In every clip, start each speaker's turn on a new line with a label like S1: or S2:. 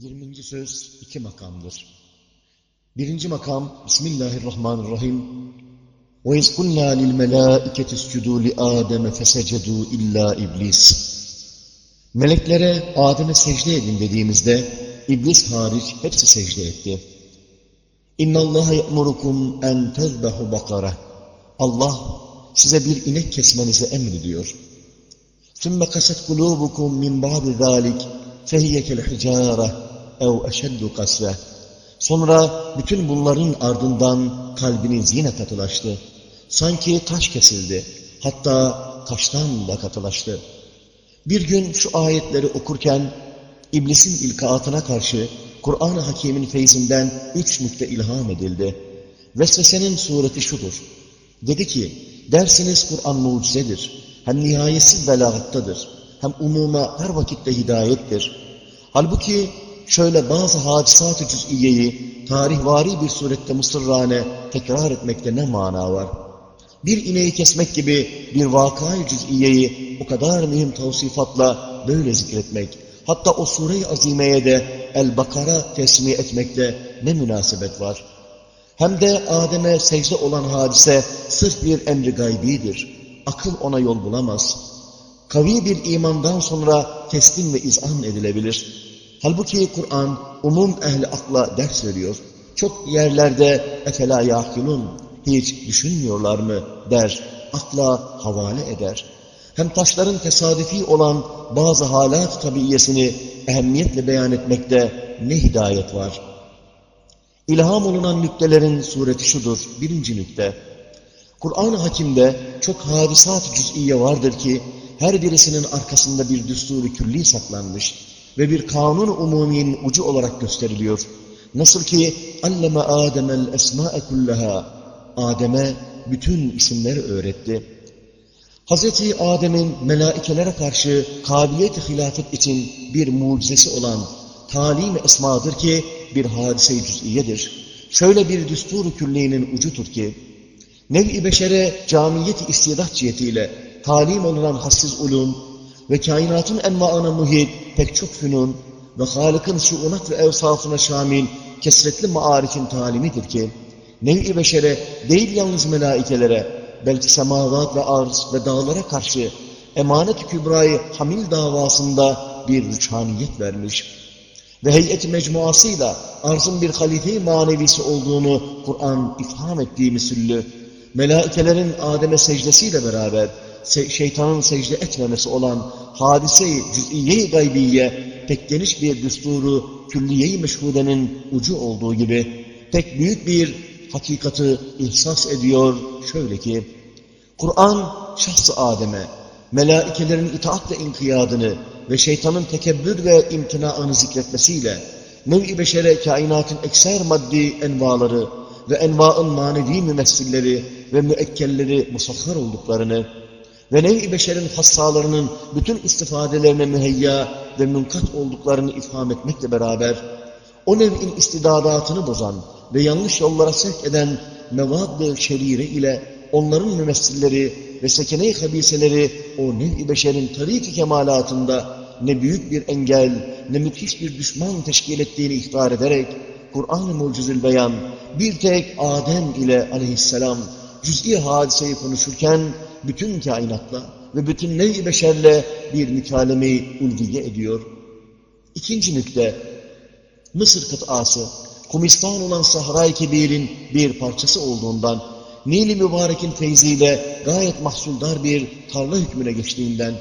S1: 20. söz iki makamdır. Birinci makam Bismillahirrahmanirrahim. وَاِذْ قُلْنَا لِلْمَلَائِكَةِ اسْجُدُوا لِآدَمَ فَسَجَدُوا اِلَّا iblis. Meleklere Adem'e secde edin dediğimizde iblis hariç hepsi secde etti. اِنَّ اللّٰهَ يَأْمُرُكُمْ اَنْ تَذْبَحُ بَقَرَةً Allah size bir inek kesmenizi emrediyor. ثُمَّ قَسَتْ قُلُوبُكُمْ مِنْ بَعْدِ ذَٰلِكَ فَهِيَ كَالْحِجَارَةِ ev eşeddu kasve. Sonra bütün bunların ardından kalbiniz yine katılaştı. Sanki taş kesildi. Hatta taştan da katılaştı. Bir gün şu ayetleri okurken iblisin ilkaatına karşı Kur'an-ı Hakim'in feyzinden üç nükte ilham edildi. Vesvesenin sureti şudur. Dedi ki, dersiniz Kur'an mucizedir. Hem nihayetsiz belagattadır. Hem umuma her vakitte hidayettir. Halbuki şöyle bazı hadisat-ı cüz'iyeyi tarihvari bir surette mısırrane tekrar etmekte ne mana var? Bir ineği kesmek gibi bir vakayı cüz'iyeyi o kadar mühim tavsifatla böyle zikretmek, hatta o sure-i azimeye de El-Bakara tesmiye etmekte ne münasebet var? Hem de Adem'e secde olan hadise sırf bir emri gaybidir. Akıl ona yol bulamaz. Kavi bir imandan sonra teslim ve izan edilebilir. Halbuki Kur'an umum ehli akla ders veriyor. Çok yerlerde efela yakilun hiç düşünmüyorlar mı der, akla havale eder. Hem taşların tesadüfi olan bazı halat tabiyesini ehemmiyetle beyan etmekte ne hidayet var. İlham olunan nüktelerin sureti şudur, birinci nükte. Kur'an-ı Hakim'de çok hadisat cüz'iye vardır ki, her birisinin arkasında bir düsturu külli saklanmış ve bir kanun umumiyin ucu olarak gösteriliyor. Nasıl ki alleme Adem'el esma'e kullaha Adem'e bütün isimleri öğretti. Hazreti Adem'in melaikelere karşı kabiliyet-i hilafet için bir mucizesi olan talim esmadır ki bir hadise-i cüz'iyedir. Şöyle bir düstur külliğinin ucudur ki nev-i beşere camiyet-i istidat cihetiyle talim olunan hassiz ulum ve kainatın envaına muhit pek çok fünun ve Halık'ın şuunat ve evsafına şamil kesretli maarifin talimidir ki, nev-i beşere değil yalnız melaikelere, belki semavat ve arz ve dağlara karşı emanet-i kübrayı hamil davasında bir rüçhaniyet vermiş ve heyet-i mecmuasıyla arzın bir halife-i manevisi olduğunu Kur'an ifham ettiği misüllü, melaikelerin Adem'e secdesiyle beraber şeytanın secde etmemesi olan hadise-i cüz'iye-i gaybiye pek geniş bir düsturu külliye-i meşhudenin ucu olduğu gibi pek büyük bir hakikati ihsas ediyor. Şöyle ki Kur'an şahs-ı Adem'e melaikelerin itaat ve inkiyadını ve şeytanın tekebbür ve imtinaını zikretmesiyle nev-i beşere kainatın ekser maddi envaları ve envaın manevi mümessilleri ve müekkelleri musahhar olduklarını ve nev-i beşerin hassalarının bütün istifadelerine müheyya ve münkat olduklarını ifham etmekle beraber, o nev'in istidadatını bozan ve yanlış yollara sevk eden mevad-ı şerire ile onların mümessilleri ve sekene-i habiseleri o nev-i beşerin tarik-i kemalatında ne büyük bir engel, ne müthiş bir düşman teşkil ettiğini ihtar ederek, Kur'an-ı Mucizül Beyan bir tek Adem ile aleyhisselam cüz'i hadiseyi konuşurken bütün kainatla ve bütün nev-i beşerle bir mükaleme-i ulviye ediyor. İkinci nükte, Mısır kıtası, Kumistan olan Sahra-i Kebir'in bir parçası olduğundan, Nil-i Mübarek'in feyziyle gayet mahsuldar bir tarla hükmüne geçtiğinden,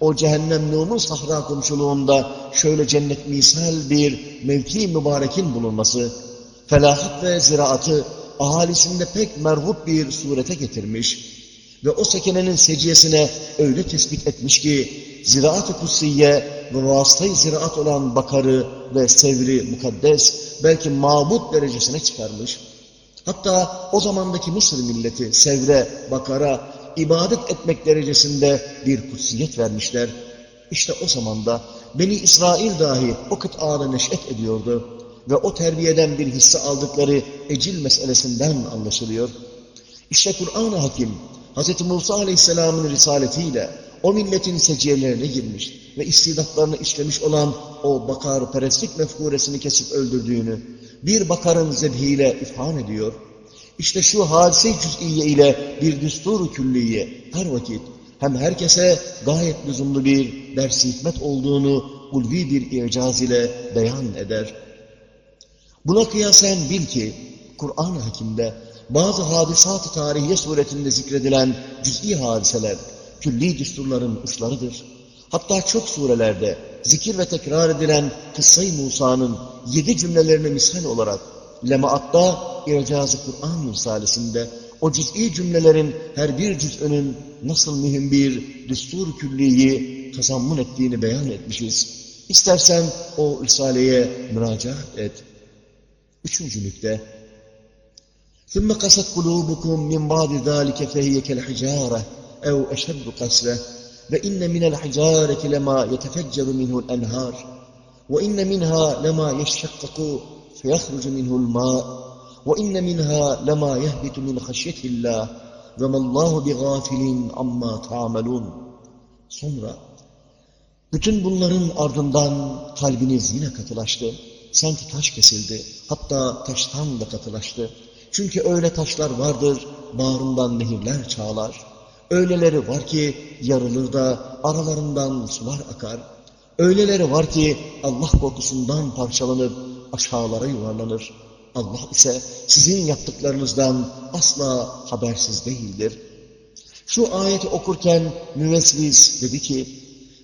S1: o cehennemluğunun sahra komşuluğunda şöyle cennet misal bir mevki mübarekin bulunması, felahat ve ziraatı ahalisinde pek merhub bir surete getirmiş ve o sekenenin seciyesine öyle tespit etmiş ki ziraat-ı kutsiye ve vasıtayı ziraat olan bakarı ve sevri mukaddes belki mabut derecesine çıkarmış. Hatta o zamandaki Mısır milleti sevre, bakara, ibadet etmek derecesinde bir kutsiyet vermişler. İşte o zamanda Beni İsrail dahi o kıtada neş'et ediyordu ve o terbiyeden bir hisse aldıkları ecil meselesinden anlaşılıyor. İşte Kur'an-ı Hakim, Hz. Musa Aleyhisselam'ın risaletiyle o milletin seciyelerine girmiş ve istidatlarını işlemiş olan o bakar perestlik mefkuresini kesip öldürdüğünü bir bakarın zebhiyle ifham ediyor. İşte şu hadise cüz'iye ile bir düstur külliye her vakit hem herkese gayet lüzumlu bir ders hikmet olduğunu ulvi bir icaz ile beyan eder. Buna kıyasen bil ki Kur'an-ı Hakim'de bazı hadisat-ı tarihiye suretinde zikredilen cüz'i hadiseler külli düsturların uçlarıdır. Hatta çok surelerde zikir ve tekrar edilen Kıssa-i Musa'nın yedi cümlelerine misal olarak Lemaatta İcaz-ı Kur'an Risalesi'nde o cüz'i cümlelerin her bir cüz'ünün nasıl mühim bir düstur külliyi tazammun ettiğini beyan etmişiz. İstersen o Risale'ye müracaat et. Üçüncü nükte. ثُمَّ قَسَتْ قُلُوبُكُمْ مِنْ بَعْدِ ذَٰلِكَ فَهِيَ كَالْحِجَارَةِ اَوْ اَشَدُّ قَسْوَةً وَاِنَّ مِنَ الْحِجَارَةِ لَمَا يَتَفَجَّرُ مِنْهُ الْاَنْهَارِ وَاِنَّ مِنْهَا لَمَا يَشَّقَّقُ فَيَخْرُجُ مِنْهُ الْمَاءُ وَاِنَّ مِنْهَا لَمَا يَهْبِتُ مِنْ خَشْيَةِ اللّٰهِ وَمَا اللّٰهُ بِغَافِلٍ عَمَّا تَعْمَلُونَ Sonra bütün bunların ardından kalbiniz yine katılaştı. Sanki taş kesildi. Hatta taştan da katılaştı. Çünkü öyle taşlar vardır, bağrından nehirler çağlar. Öyleleri var ki yarılır da aralarından sular akar. Öyleleri var ki Allah korkusundan parçalanıp aşağılara yuvarlanır. Allah ise sizin yaptıklarınızdan asla habersiz değildir. Şu ayeti okurken müvesvis dedi ki,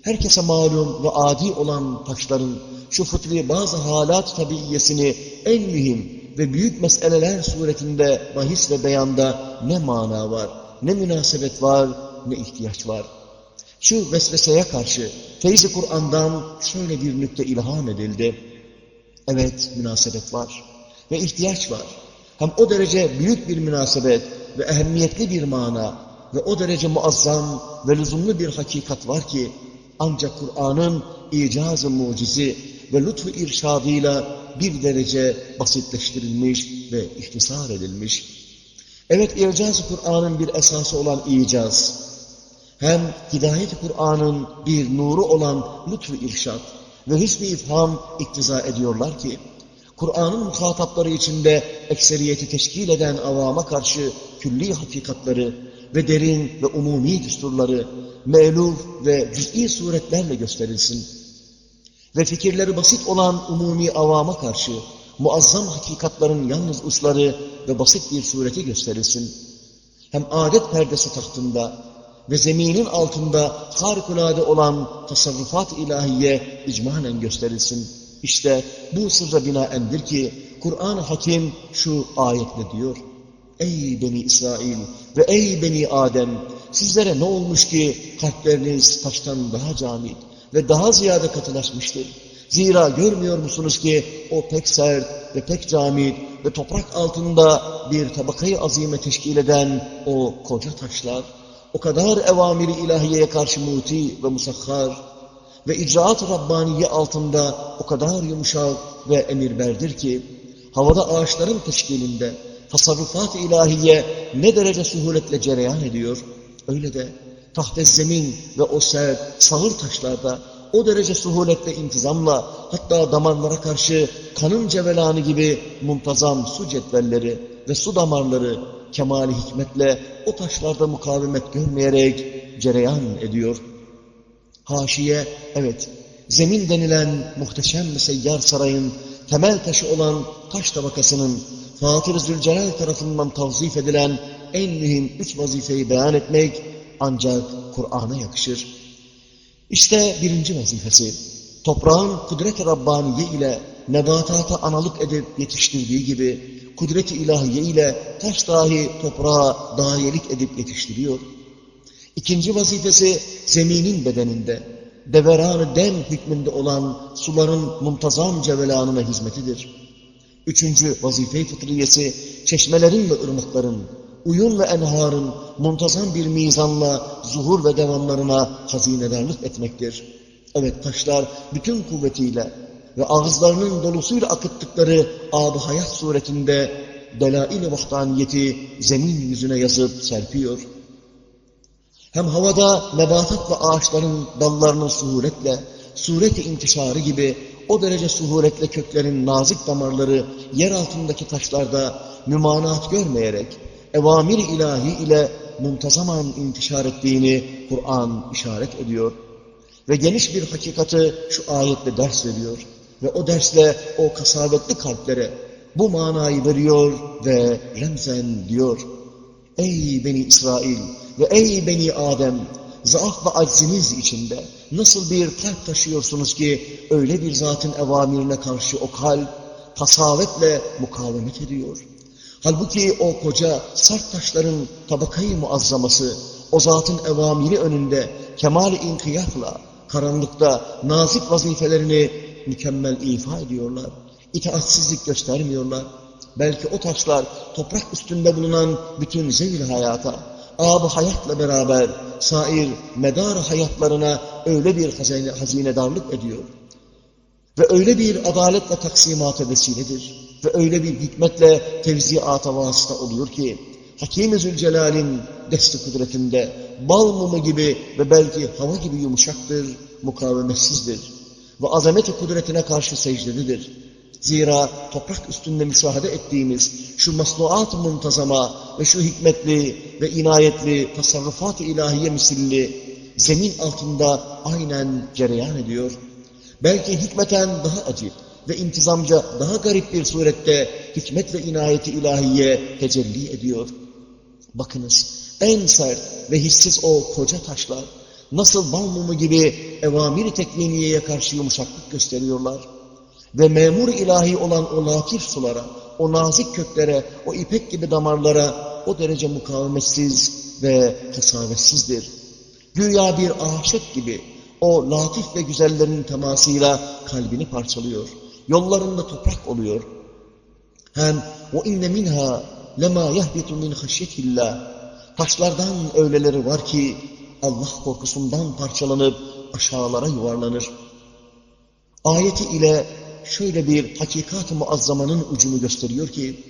S1: herkese malum ve adi olan taşların şu fıtri bazı halat tabiiyesini en mühim ve büyük meseleler suretinde bahis ve beyanda ne mana var, ne münasebet var, ne ihtiyaç var. Şu vesveseye karşı feyzi Kur'an'dan şöyle bir nükte ilham edildi. Evet, münasebet var ve ihtiyaç var. Hem o derece büyük bir münasebet ve ehemmiyetli bir mana ve o derece muazzam ve lüzumlu bir hakikat var ki ancak Kur'an'ın icaz-ı mucizi ve lütfu irşadıyla bir derece basitleştirilmiş ve ihtisar edilmiş. Evet icaz-ı Kur'an'ın bir esası olan icaz, hem hidayet-i Kur'an'ın bir nuru olan lütfu irşad ve hüsnü ifham iktiza ediyorlar ki, Kur'an'ın muhatapları içinde ekseriyeti teşkil eden avama karşı külli hakikatları ve derin ve umumi düsturları me'luf ve cüz'i suretlerle gösterilsin. Ve fikirleri basit olan umumi avama karşı muazzam hakikatların yalnız uçları ve basit bir sureti gösterilsin. Hem adet perdesi tahtında ve zeminin altında harikulade olan tasarrufat ilahiye icmanen gösterilsin. İşte bu sırra binaendir ki Kur'an-ı Hakim şu ayetle diyor. Ey Beni İsrail ve ey Beni Adem sizlere ne olmuş ki kalpleriniz taştan daha camit ve daha ziyade katılaşmıştır. Zira görmüyor musunuz ki o pek sert ve pek camit ve toprak altında bir tabakayı azime teşkil eden o koca taşlar, o kadar evamiri ilahiyeye karşı muti ve musahhar ve icraat-ı Rabbaniye altında o kadar yumuşak ve emirberdir ki, havada ağaçların teşkilinde tasarrufat-ı ilahiye ne derece suhuletle cereyan ediyor, öyle de tahte zemin ve o sert, sağır taşlarda o derece suhuletle intizamla hatta damarlara karşı kanın cevelanı gibi muntazam su cetvelleri ve su damarları kemali hikmetle o taşlarda mukavemet görmeyerek cereyan ediyor. Haşiye, evet, zemin denilen muhteşem seyyar sarayın temel taşı olan taş tabakasının Fatır-ı Zülcelal tarafından tavzif edilen en mühim üç vazifeyi beyan etmek ancak Kur'an'a yakışır. İşte birinci vazifesi, toprağın kudret-i Rabbaniye ile nebatata analık edip yetiştirdiği gibi, kudret-i ilahiye ile taş dahi toprağa dahiyelik edip yetiştiriyor. İkinci vazifesi zeminin bedeninde, deveran dem hükmünde olan suların muntazam cevelanına hizmetidir. Üçüncü vazife-i fıtriyesi, çeşmelerin ve ırmakların, uyun ve enharın muntazam bir mizanla zuhur ve devamlarına hazinedarlık etmektir. Evet taşlar bütün kuvvetiyle ve ağızlarının dolusuyla akıttıkları ab hayat suretinde delail-i vahdaniyeti zemin yüzüne yazıp serpiyor. Hem havada nebatat ve ağaçların dallarının suhuretle, sureti intişarı gibi o derece suhuretle köklerin nazik damarları yer altındaki taşlarda mümanat görmeyerek evamir ilahi ile muntazaman intişar ettiğini Kur'an işaret ediyor. Ve geniş bir hakikati şu ayetle ders veriyor. Ve o dersle o kasabetli kalplere bu manayı veriyor ve remzen diyor. Ey Beni İsrail ve ey Beni Adem zaaf ve acziniz içinde nasıl bir kalp taşıyorsunuz ki öyle bir zatın evamirine karşı o kalp kasavetle mukavemet ediyor. Halbuki o koca sert taşların tabakayı muazzaması o zatın evamiri önünde kemal-i inkiyatla karanlıkta nazik vazifelerini mükemmel ifa ediyorlar. İtaatsizlik göstermiyorlar. Belki o taşlar toprak üstünde bulunan bütün zevil hayata, ab hayatla beraber sair medar hayatlarına öyle bir hazine, hazinedarlık ediyor. Ve öyle bir adaletle taksimata vesiledir. Ve öyle bir hikmetle tevziata vasıta oluyor ki, Hakim-i Zülcelal'in desti kudretinde bal mumu gibi ve belki hava gibi yumuşaktır, mukavemetsizdir. Ve azameti kudretine karşı secdelidir. Zira toprak üstünde müşahede ettiğimiz şu masnuat-ı muntazama ve şu hikmetli ve inayetli tasarrufat-ı ilahiye misilli zemin altında aynen cereyan ediyor. Belki hikmeten daha acip ve intizamca daha garip bir surette hikmet ve inayeti ilahiye tecelli ediyor. Bakınız en sert ve hissiz o koca taşlar nasıl bal mumu gibi evamiri tekviniyeye karşı yumuşaklık gösteriyorlar. Ve memur ilahi olan o latif sulara, o nazik köklere, o ipek gibi damarlara o derece mukavemetsiz ve kasavetsizdir. Güya bir aşık gibi o latif ve güzellerin temasıyla kalbini parçalıyor. Yollarında toprak oluyor. Hem o inne minha lema yahbitu min haşyetillah. Taşlardan öyleleri var ki Allah korkusundan parçalanıp aşağılara yuvarlanır. Ayeti ile şöyle bir hakikat-ı muazzamanın ucunu gösteriyor ki,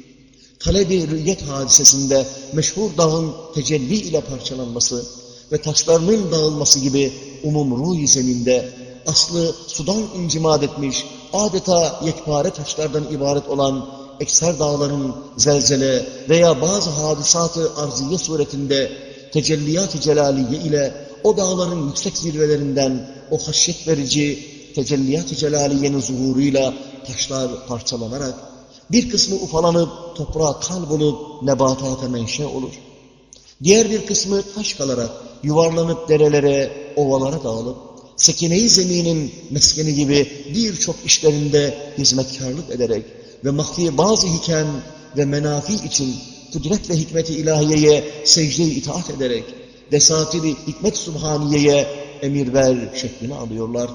S1: talebi rüyet hadisesinde meşhur dağın tecelli ile parçalanması ve taşlarının dağılması gibi umum ruh zeminde aslı sudan incimad etmiş, adeta yekpare taşlardan ibaret olan ekser dağların zelzele veya bazı hadisatı arziye suretinde tecelliyat-ı celaliye ile o dağların yüksek zirvelerinden o haşyet verici tecelliyat-ı celaliyenin zuhuruyla taşlar parçalanarak bir kısmı ufalanıp toprağa kalbolup nebatata menşe olur. Diğer bir kısmı taş kalarak yuvarlanıp derelere, ovalara dağılıp sekine-i zeminin meskeni gibi birçok işlerinde hizmetkarlık ederek ve mahfi bazı hikem ve menafi için kudret ve hikmeti ilahiyeye secde itaat ederek desatiri hikmet subhaniyeye emir ver şeklini alıyorlar.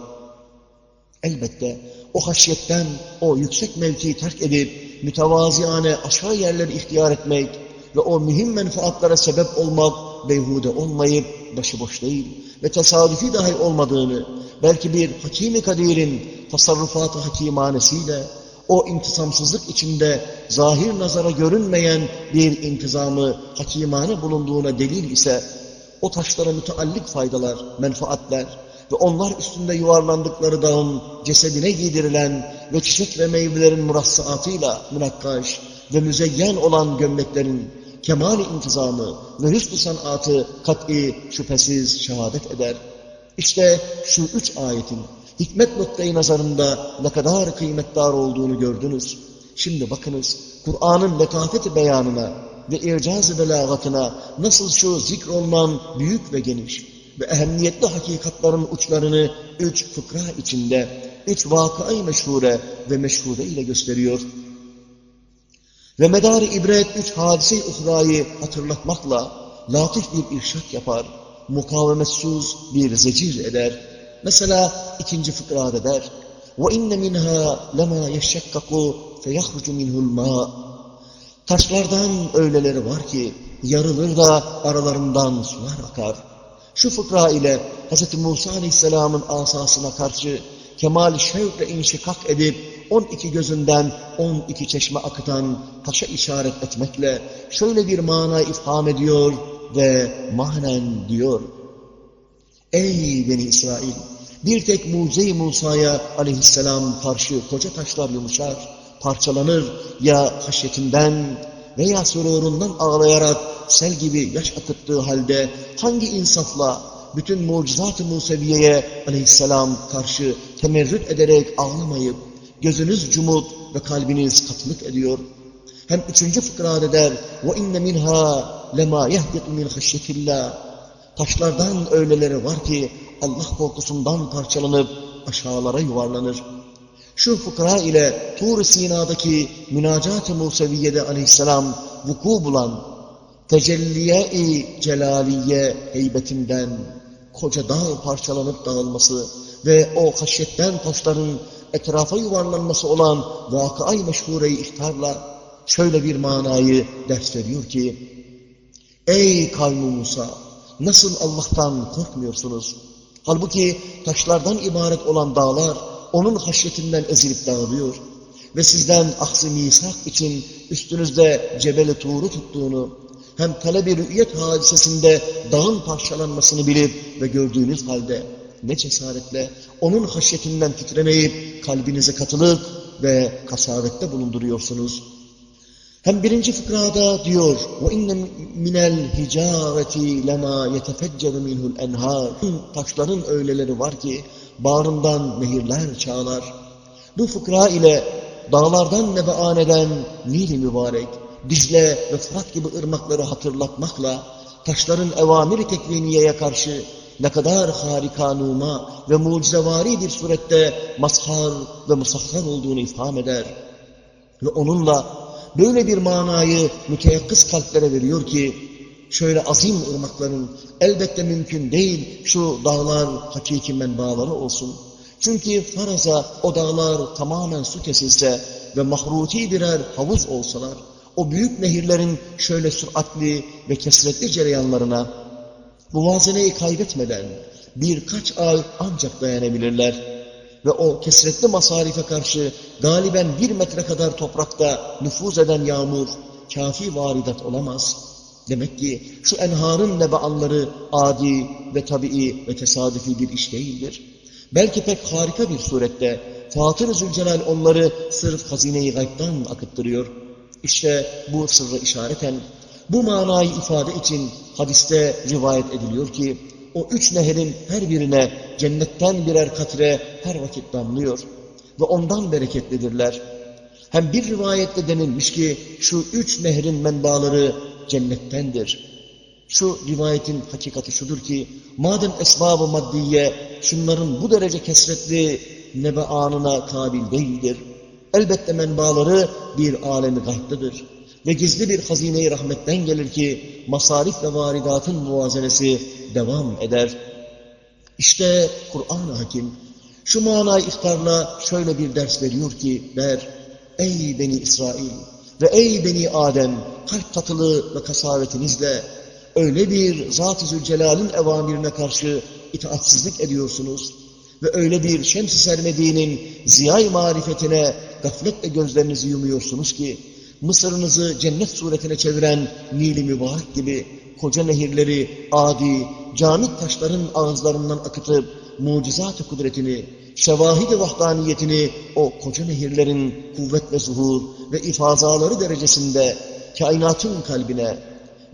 S1: Elbette o haşyetten o yüksek mevkiyi terk edip mütevaziane aşağı yerleri ihtiyar etmek ve o mühim menfaatlara sebep olmak beyhude olmayıp başıboş değil ve tesadüfi dahi olmadığını belki bir hakimi kadirin tasarrufatı hakimanesiyle o intisamsızlık içinde zahir nazara görünmeyen bir intizamı hakimane bulunduğuna delil ise o taşlara müteallik faydalar, menfaatler ve onlar üstünde yuvarlandıkları dağın cesedine giydirilen ve çiçek ve meyvelerin murassaatıyla münakkaş ve müzeyyen olan gömleklerin kemal intizamı ve hüsnü sanatı kat'i şüphesiz şehadet eder. İşte şu üç ayetin hikmet noktayı nazarında ne kadar kıymetdar olduğunu gördünüz. Şimdi bakınız Kur'an'ın letafeti beyanına ve ircaz-ı belagatına nasıl şu zikrolunan büyük ve geniş ve ehemmiyetli hakikatların uçlarını üç fıkra içinde, üç vakıa meşhure ve meşhure ile gösteriyor Ve medar ibret üç hadise-i uhrayı hatırlatmakla latif bir irşat yapar, mukavemetsuz bir zecir eder. Mesela ikinci fıkrada der, وَاِنَّ مِنْهَا لَمَا يَشَّكَّقُ فَيَخْرُجُ مِنْهُ الْمَاءِ Taşlardan öyleleri var ki yarılır da aralarından sular akar. Şu fıkra ile Hz. Musa Aleyhisselam'ın asasına karşı kemal şevkle inşikak edip 12 gözünden 12 çeşme akıtan taşa işaret etmekle şöyle bir mana ifham ediyor ve manen diyor. Ey Beni İsrail! Bir tek mucize Musa'ya aleyhisselam karşı koca taşlar yumuşar, parçalanır ya haşyetinden veya sürurundan ağlayarak sel gibi yaş akıttığı halde hangi insafla bütün mucizat-ı Museviye'ye aleyhisselam karşı temerrüt ederek ağlamayıp gözünüz cumut ve kalbiniz katılık ediyor. Hem üçüncü fıkrada der وَاِنَّ مِنْهَا لَمَا يَهْبِطُ مِنْ خَشْيَةِ اللّٰهِ Taşlardan öyleleri var ki Allah korkusundan parçalanıp aşağılara yuvarlanır. Şu fıkra ile Tur-i Sina'daki münacat-ı Museviye'de aleyhisselam vuku bulan tecelliye-i celaliye heybetinden koca dağ parçalanıp dağılması ve o haşyetten taşların etrafa yuvarlanması olan vakı-ay meşhure-i ihtarla şöyle bir manayı ders veriyor ki Ey kavmi Musa! Nasıl Allah'tan korkmuyorsunuz? Halbuki taşlardan ibaret olan dağlar onun haşyetinden ezilip dağılıyor. Ve sizden ahz-ı misak için üstünüzde Cebel-i Tuğru tuttuğunu, hem talep-i rü'yet hadisesinde dağın parçalanmasını bilip ve gördüğünüz halde ne cesaretle onun haşyetinden titremeyip kalbinize katılık ve kasavette bulunduruyorsunuz. Hem birinci fıkrada diyor وَاِنَّ مِنَ الْهِجَارَةِ لَمَا يَتَفَجَّرُ مِنْهُ الْاَنْهَارِ Taşların öyleleri var ki bağrından nehirler çağlar. Bu fıkra ile dağlardan nebean eden Nil-i Mübarek, Dicle ve Fırat gibi ırmakları hatırlatmakla taşların evamir-i tekviniyeye karşı ne kadar harikanuma ve mucizevari bir surette mazhar ve musahhar olduğunu ifham eder. Ve onunla böyle bir manayı müteyakkız kalplere veriyor ki, şöyle azim ırmakların elbette mümkün değil şu dağlar hakiki menbaaları olsun. Çünkü faraza o dağlar tamamen su kesilse ve mahruti birer havuz olsalar, o büyük nehirlerin şöyle süratli ve kesretli cereyanlarına muvazeneyi kaybetmeden birkaç ay ancak dayanabilirler. Ve o kesretli masarife karşı galiben bir metre kadar toprakta nüfuz eden yağmur kafi varidat olamaz. Demek ki şu enharın nebaanları adi ve tabii ve tesadüfi bir iş değildir. Belki pek harika bir surette Fatır-ı Zülcelal onları sırf hazine-i gaybdan akıttırıyor. İşte bu sırrı işareten bu manayı ifade için hadiste rivayet ediliyor ki o üç nehrin her birine cennetten birer katre her vakit damlıyor ve ondan bereketlidirler. Hem bir rivayette denilmiş ki şu üç nehrin menbaları cennettendir. Şu rivayetin hakikati şudur ki madem esbab-ı maddiye şunların bu derece kesretli nebe anına kabil değildir. Elbette menbaları bir alemi gaybdadır. Ve gizli bir hazine-i rahmetten gelir ki masarif ve varidatın muvazenesi devam eder. İşte Kur'an-ı Hakim şu manayı iftarla şöyle bir ders veriyor ki der Ey Beni İsrail ve ey Beni Adem kalp tatlı ve kasavetinizle öyle bir Zat-ı Zülcelal'in evamirine karşı itaatsizlik ediyorsunuz ve öyle bir şems-i sermediğinin ziyay marifetine gafletle gözlerinizi yumuyorsunuz ki Mısır'ınızı cennet suretine çeviren Nil-i Mübarek gibi koca nehirleri adi, camit taşların ağızlarından akıtıp mucizat-ı kudretini, şevahid-i vahdaniyetini o koca nehirlerin kuvvet ve zuhur ve ifazaları derecesinde kainatın kalbine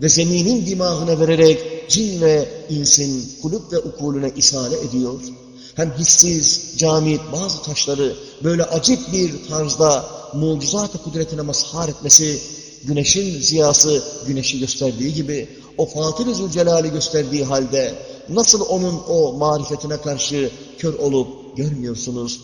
S1: ve zeminin dimağına vererek cin ve insin kulüp ve ukulüne isale ediyor. Hem hissiz, camit bazı taşları böyle acip bir tarzda mucizat-ı kudretine mazhar etmesi, güneşin ziyası güneşi gösterdiği gibi o Fatih-i Zülcelal'i gösterdiği halde nasıl onun o marifetine karşı kör olup görmüyorsunuz?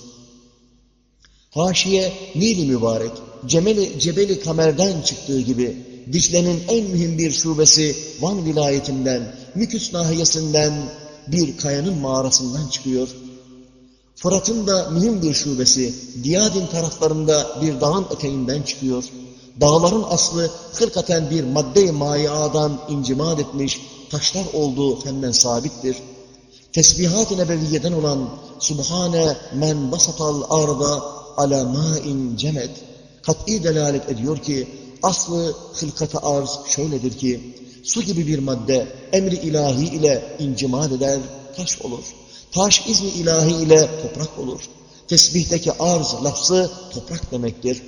S1: Haşiye Nil-i Mübarek, Cemeli, Cebeli Kamer'den çıktığı gibi Dicle'nin en mühim bir şubesi Van vilayetinden, Müküs nahiyesinden bir kayanın mağarasından çıkıyor. Fırat'ın da mühim bir şubesi Diyadin taraflarında bir dağın eteğinden çıkıyor. Dağların aslı hırkaten bir madde-i mayadan incimad etmiş taşlar olduğu hemen sabittir. Tesbihat-ı nebeviyeden olan Subhane men basatal arda ala ma'in cemet kat'i delalet ediyor ki aslı hılkata arz şöyledir ki su gibi bir madde emri ilahi ile incimad eder taş olur. Taş izni ilahi ile toprak olur. Tesbihteki arz lafzı toprak demektir.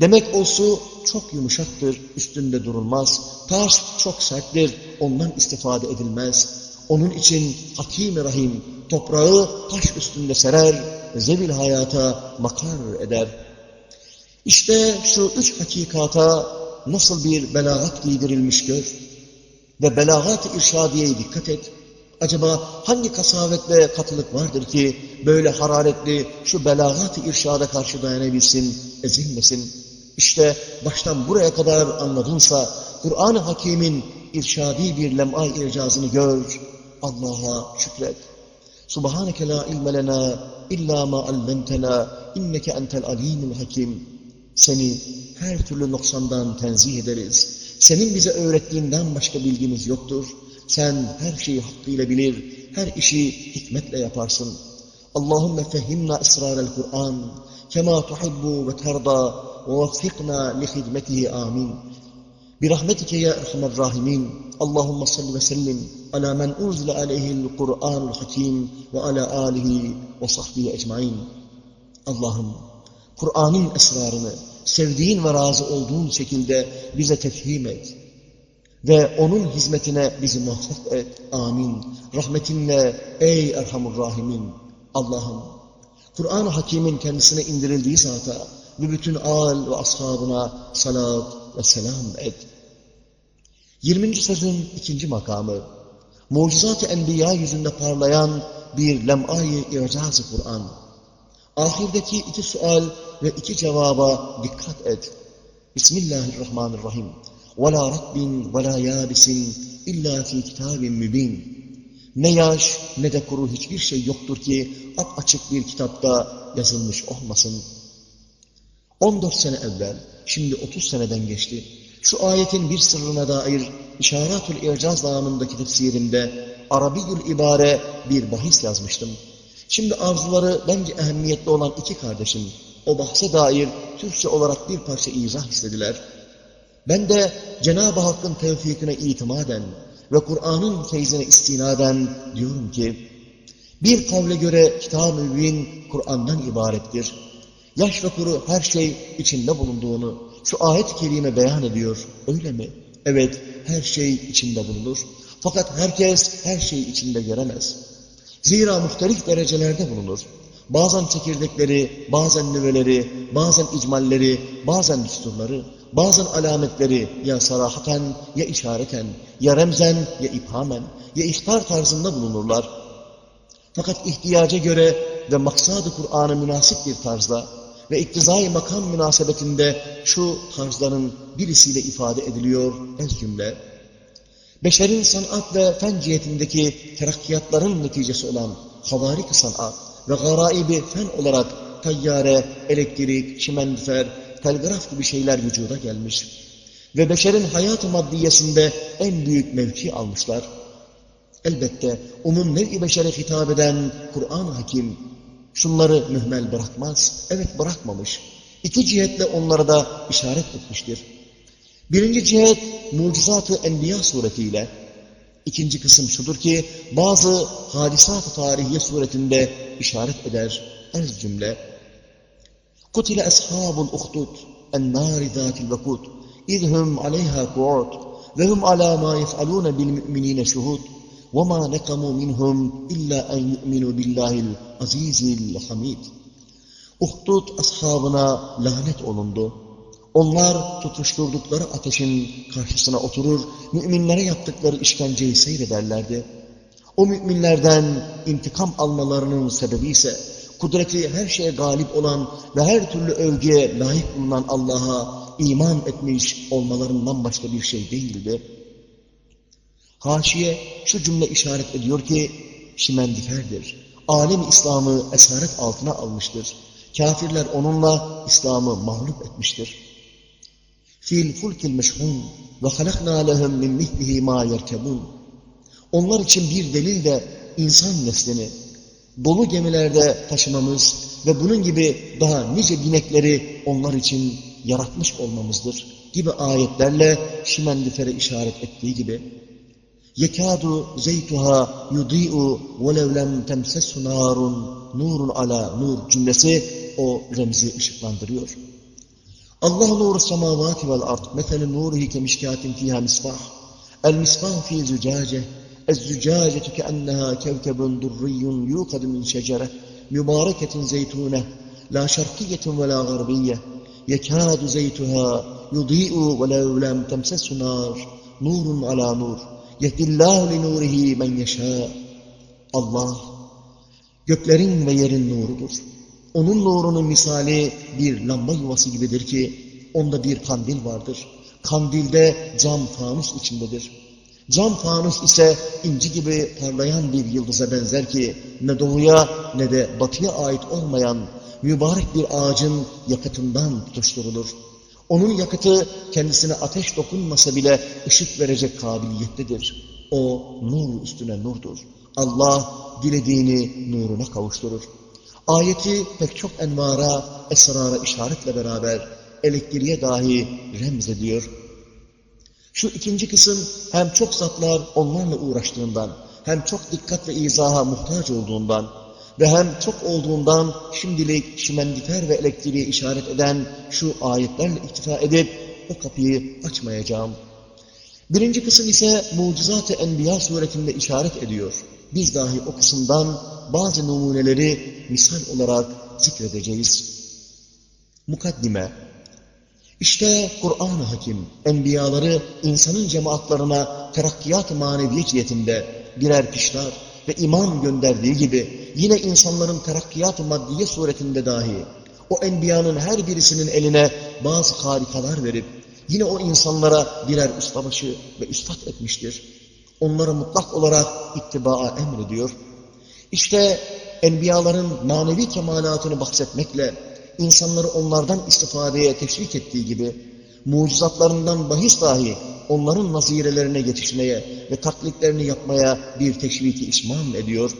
S1: Demek o su çok yumuşaktır, üstünde durulmaz. Taş çok serttir, ondan istifade edilmez. Onun için hakim Rahim toprağı taş üstünde serer, zevil hayata makar eder. İşte şu üç hakikata nasıl bir belagat giydirilmiş gör. Ve belagat-ı irşadiyeye dikkat et. Acaba hangi kasavet ve katılık vardır ki böyle hararetli şu belagat-ı irşada karşı dayanabilsin, ezilmesin? İşte baştan buraya kadar anladınsa Kur'an-ı Hakim'in irşadi bir lem'a ircazını gör. Allah'a şükret. Subhaneke la ilme lena illa ma allamtena inneke entel alimul hakim. Seni her türlü noksandan tenzih ederiz. Senin bize öğrettiğinden başka bilgimiz yoktur. Sen her şeyi hakkıyla bilir, her işi hikmetle yaparsın. Allahümme fehimna esrarel Kur'an, kema tuhibbu ve terda, ve vaffikna li hidmetihi amin. Birahmetike ya erhamer rahimin. Allahümme salli ve sellim ala men unzile aleyhil Kur'anul hakim ve ala alihi ve sahbihi ecmain. Allah'ım Kur'an'ın esrarını sevdiğin ve razı olduğun şekilde bize tefhim et. Ve onun hizmetine bizi muvaffak et. Amin. Rahmetinle ey Erhamur Rahimin. Allah'ım Kur'an-ı Hakim'in kendisine indirildiği zata ve bütün al ve ashabına salat ve selam et. 20. sözün ikinci makamı, mucizat-ı enbiya yüzünde parlayan bir lem'ayı ircaz-ı Kur'an. Ahirdeki iki sual ve iki cevaba dikkat et. Bismillahirrahmanirrahim. وَلَا رَبٍّ وَلَا يَابِسٍ اِلَّا فِي كِتَابٍ مُب۪ينٍ Ne yaş ne de kuru hiçbir şey yoktur ki ap açık bir kitapta yazılmış olmasın. 14 sene evvel, şimdi 30 seneden geçti. Şu ayetin bir sırrına dair İşaratül İrcaz dağımındaki tefsirimde Arabiyül İbare bir bahis yazmıştım. Şimdi arzuları bence ehemmiyetli olan iki kardeşim o bahse dair Türkçe olarak bir parça izah istediler. Ben de Cenab-ı Hakk'ın tevfikine itimaden ve Kur'an'ın feyzine istinaden diyorum ki, bir kavle göre Kitab-ı Kur'an'dan ibarettir. Yaş ve kuru her şey içinde bulunduğunu şu ayet-i kerime beyan ediyor. Öyle mi? Evet, her şey içinde bulunur. Fakat herkes her şeyi içinde göremez. Zira muhtelif derecelerde bulunur. Bazen çekirdekleri, bazen nüveleri, bazen icmalleri, bazen düsturları, bazen alametleri ya sarahaten ya işareten, ya remzen ya ibhamen, ya ihtar tarzında bulunurlar. Fakat ihtiyaca göre ve maksadı Kur'an'a münasip bir tarzda ve iktizai makam münasebetinde şu tarzların birisiyle ifade ediliyor ez cümle. Beşerin sanat ve fen cihetindeki terakkiyatların neticesi olan havarik sanat ve garaibi fen olarak tayyare, elektrik, çimendifer, telgraf gibi şeyler vücuda gelmiş. Ve beşerin hayat-ı maddiyesinde en büyük mevki almışlar. Elbette umum nev-i beşere hitap eden Kur'an-ı Hakim şunları mühmel bırakmaz. Evet bırakmamış. İki cihetle onlara da işaret etmiştir. Birinci cihet mucizat-ı enbiya suretiyle. İkinci kısım şudur ki bazı hadisat-ı tarihiye suretinde işaret eder. Ez cümle. Kutile ashabul uhdud en-nari zâtil vekûd idhum aleyha ku'ud ve hum alâ mâ yef'alûne bil mü'minîne şuhud وَمَا نَقَمُوا مِنْهُمْ إِلَّا أَنْ يُؤْمِنُوا بِاللّٰهِ الْعَز۪يزِ الْحَمِيدِ Uhdud ashabına lanet olundu. Onlar tutuşturdukları ateşin karşısına oturur, müminlere yaptıkları işkenceyi seyrederlerdi. O müminlerden intikam almalarının sebebi ise kudreti her şeye galip olan ve her türlü övgüye layık bulunan Allah'a iman etmiş olmalarından başka bir şey değildi. Haşiye şu cümle işaret ediyor ki şimendiferdir. Alem İslam'ı esaret altına almıştır. Kafirler onunla İslam'ı mağlup etmiştir. Fil fulkil meşhun ve halakna lehum min mithlihi ma yerkebun. Onlar için bir delil de insan neslini dolu gemilerde taşımamız ve bunun gibi daha nice binekleri onlar için yaratmış olmamızdır gibi ayetlerle şimendifere işaret ettiği gibi Yekadu zeytuha yudi'u velev lem temsessu narun nurun ala nur cümlesi o remzi ışıklandırıyor. Allah nuru semavati vel ard mesele nurihi kemişkatin fiha misbah el misbah fi zücace الزجاجة كأنها كوكب دري يوقد من شجرة مباركة زيتونة لا شرقية ولا غربية يكاد زيتها يضيء ولو لم تمسس نار نور على نور يهدي الله لنوره من يشاء Allah göklerin ve yerin nurudur. Onun nurunun misali bir lamba yuvası gibidir ki onda bir kandil vardır. Kandilde cam fanus içindedir. Cam fanus ise inci gibi parlayan bir yıldıza benzer ki ne doğuya ne de batıya ait olmayan mübarek bir ağacın yakıtından tutuşturulur. Onun yakıtı kendisine ateş dokunmasa bile ışık verecek kabiliyettedir. O nur üstüne nurdur. Allah dilediğini nuruna kavuşturur. Ayeti pek çok envara, esrara işaretle beraber elektriğe dahi remzediyor. Şu ikinci kısım hem çok zatlar onlarla uğraştığından, hem çok dikkat ve izaha muhtaç olduğundan ve hem çok olduğundan şimdilik şimendifer ve elektriğe işaret eden şu ayetlerle iktifa edip o kapıyı açmayacağım. Birinci kısım ise mucizat-ı enbiya suretinde işaret ediyor. Biz dahi o kısımdan bazı numuneleri misal olarak zikredeceğiz. Mukaddime İşte Kur'an-ı Hakim, enbiyaları insanın cemaatlarına terakkiyat-ı maneviye cihetinde birer pişler ve imam gönderdiği gibi yine insanların terakkiyat-ı maddiye suretinde dahi o enbiyanın her birisinin eline bazı harikalar verip yine o insanlara birer ustabaşı ve üstad etmiştir. Onlara mutlak olarak ittibaa emrediyor. İşte enbiyaların manevi kemalatını bahsetmekle insanları onlardan istifadeye teşvik ettiği gibi mucizatlarından bahis dahi onların nazirelerine yetişmeye ve taklitlerini yapmaya bir teşviki ismam ediyor.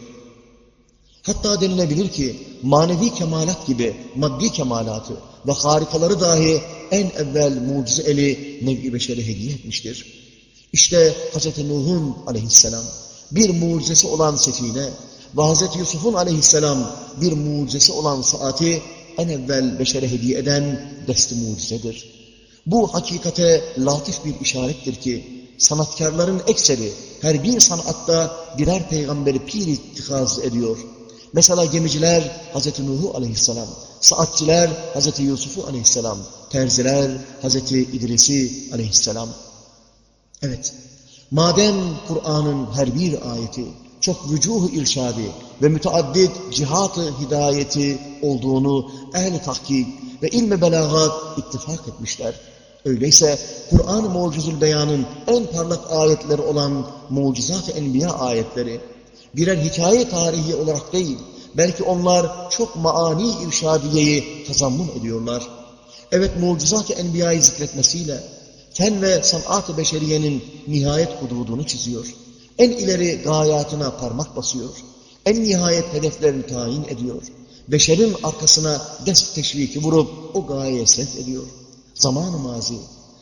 S1: Hatta denilebilir ki manevi kemalat gibi maddi kemalatı ve harikaları dahi en evvel mucize eli nevi hediye etmiştir. İşte Hz. Nuh'un aleyhisselam bir mucizesi olan sefine ve Hz. Yusuf'un aleyhisselam bir mucizesi olan saati en evvel beşere hediye eden desti mucizedir. Bu hakikate latif bir işarettir ki sanatkarların ekseri her bir sanatta birer peygamberi pir ittikaz ediyor. Mesela gemiciler Hz. Nuh'u aleyhisselam, saatçiler Hz. Yusuf'u aleyhisselam, terziler Hz. İdris'i aleyhisselam. Evet, madem Kur'an'ın her bir ayeti çok vücuhu irşadi ve müteaddit cihat-ı hidayeti olduğunu ehl-i tahkik ve ilm-i belagat ittifak etmişler. Öyleyse Kur'an-ı Mucizül Beyan'ın en parlak ayetleri olan Mucizat-ı Enbiya ayetleri birer hikaye tarihi olarak değil, belki onlar çok maani irşadiyeyi tazammun ediyorlar. Evet Mucizat-ı Enbiya'yı zikretmesiyle fen ve sanat-ı beşeriyenin nihayet hududunu çiziyor. En ileri gayatına parmak basıyor. En nihayet hedeflerini tayin ediyor. Beşerin arkasına dest teşviki vurup o gayeye sevk ediyor. Zaman-ı mazi,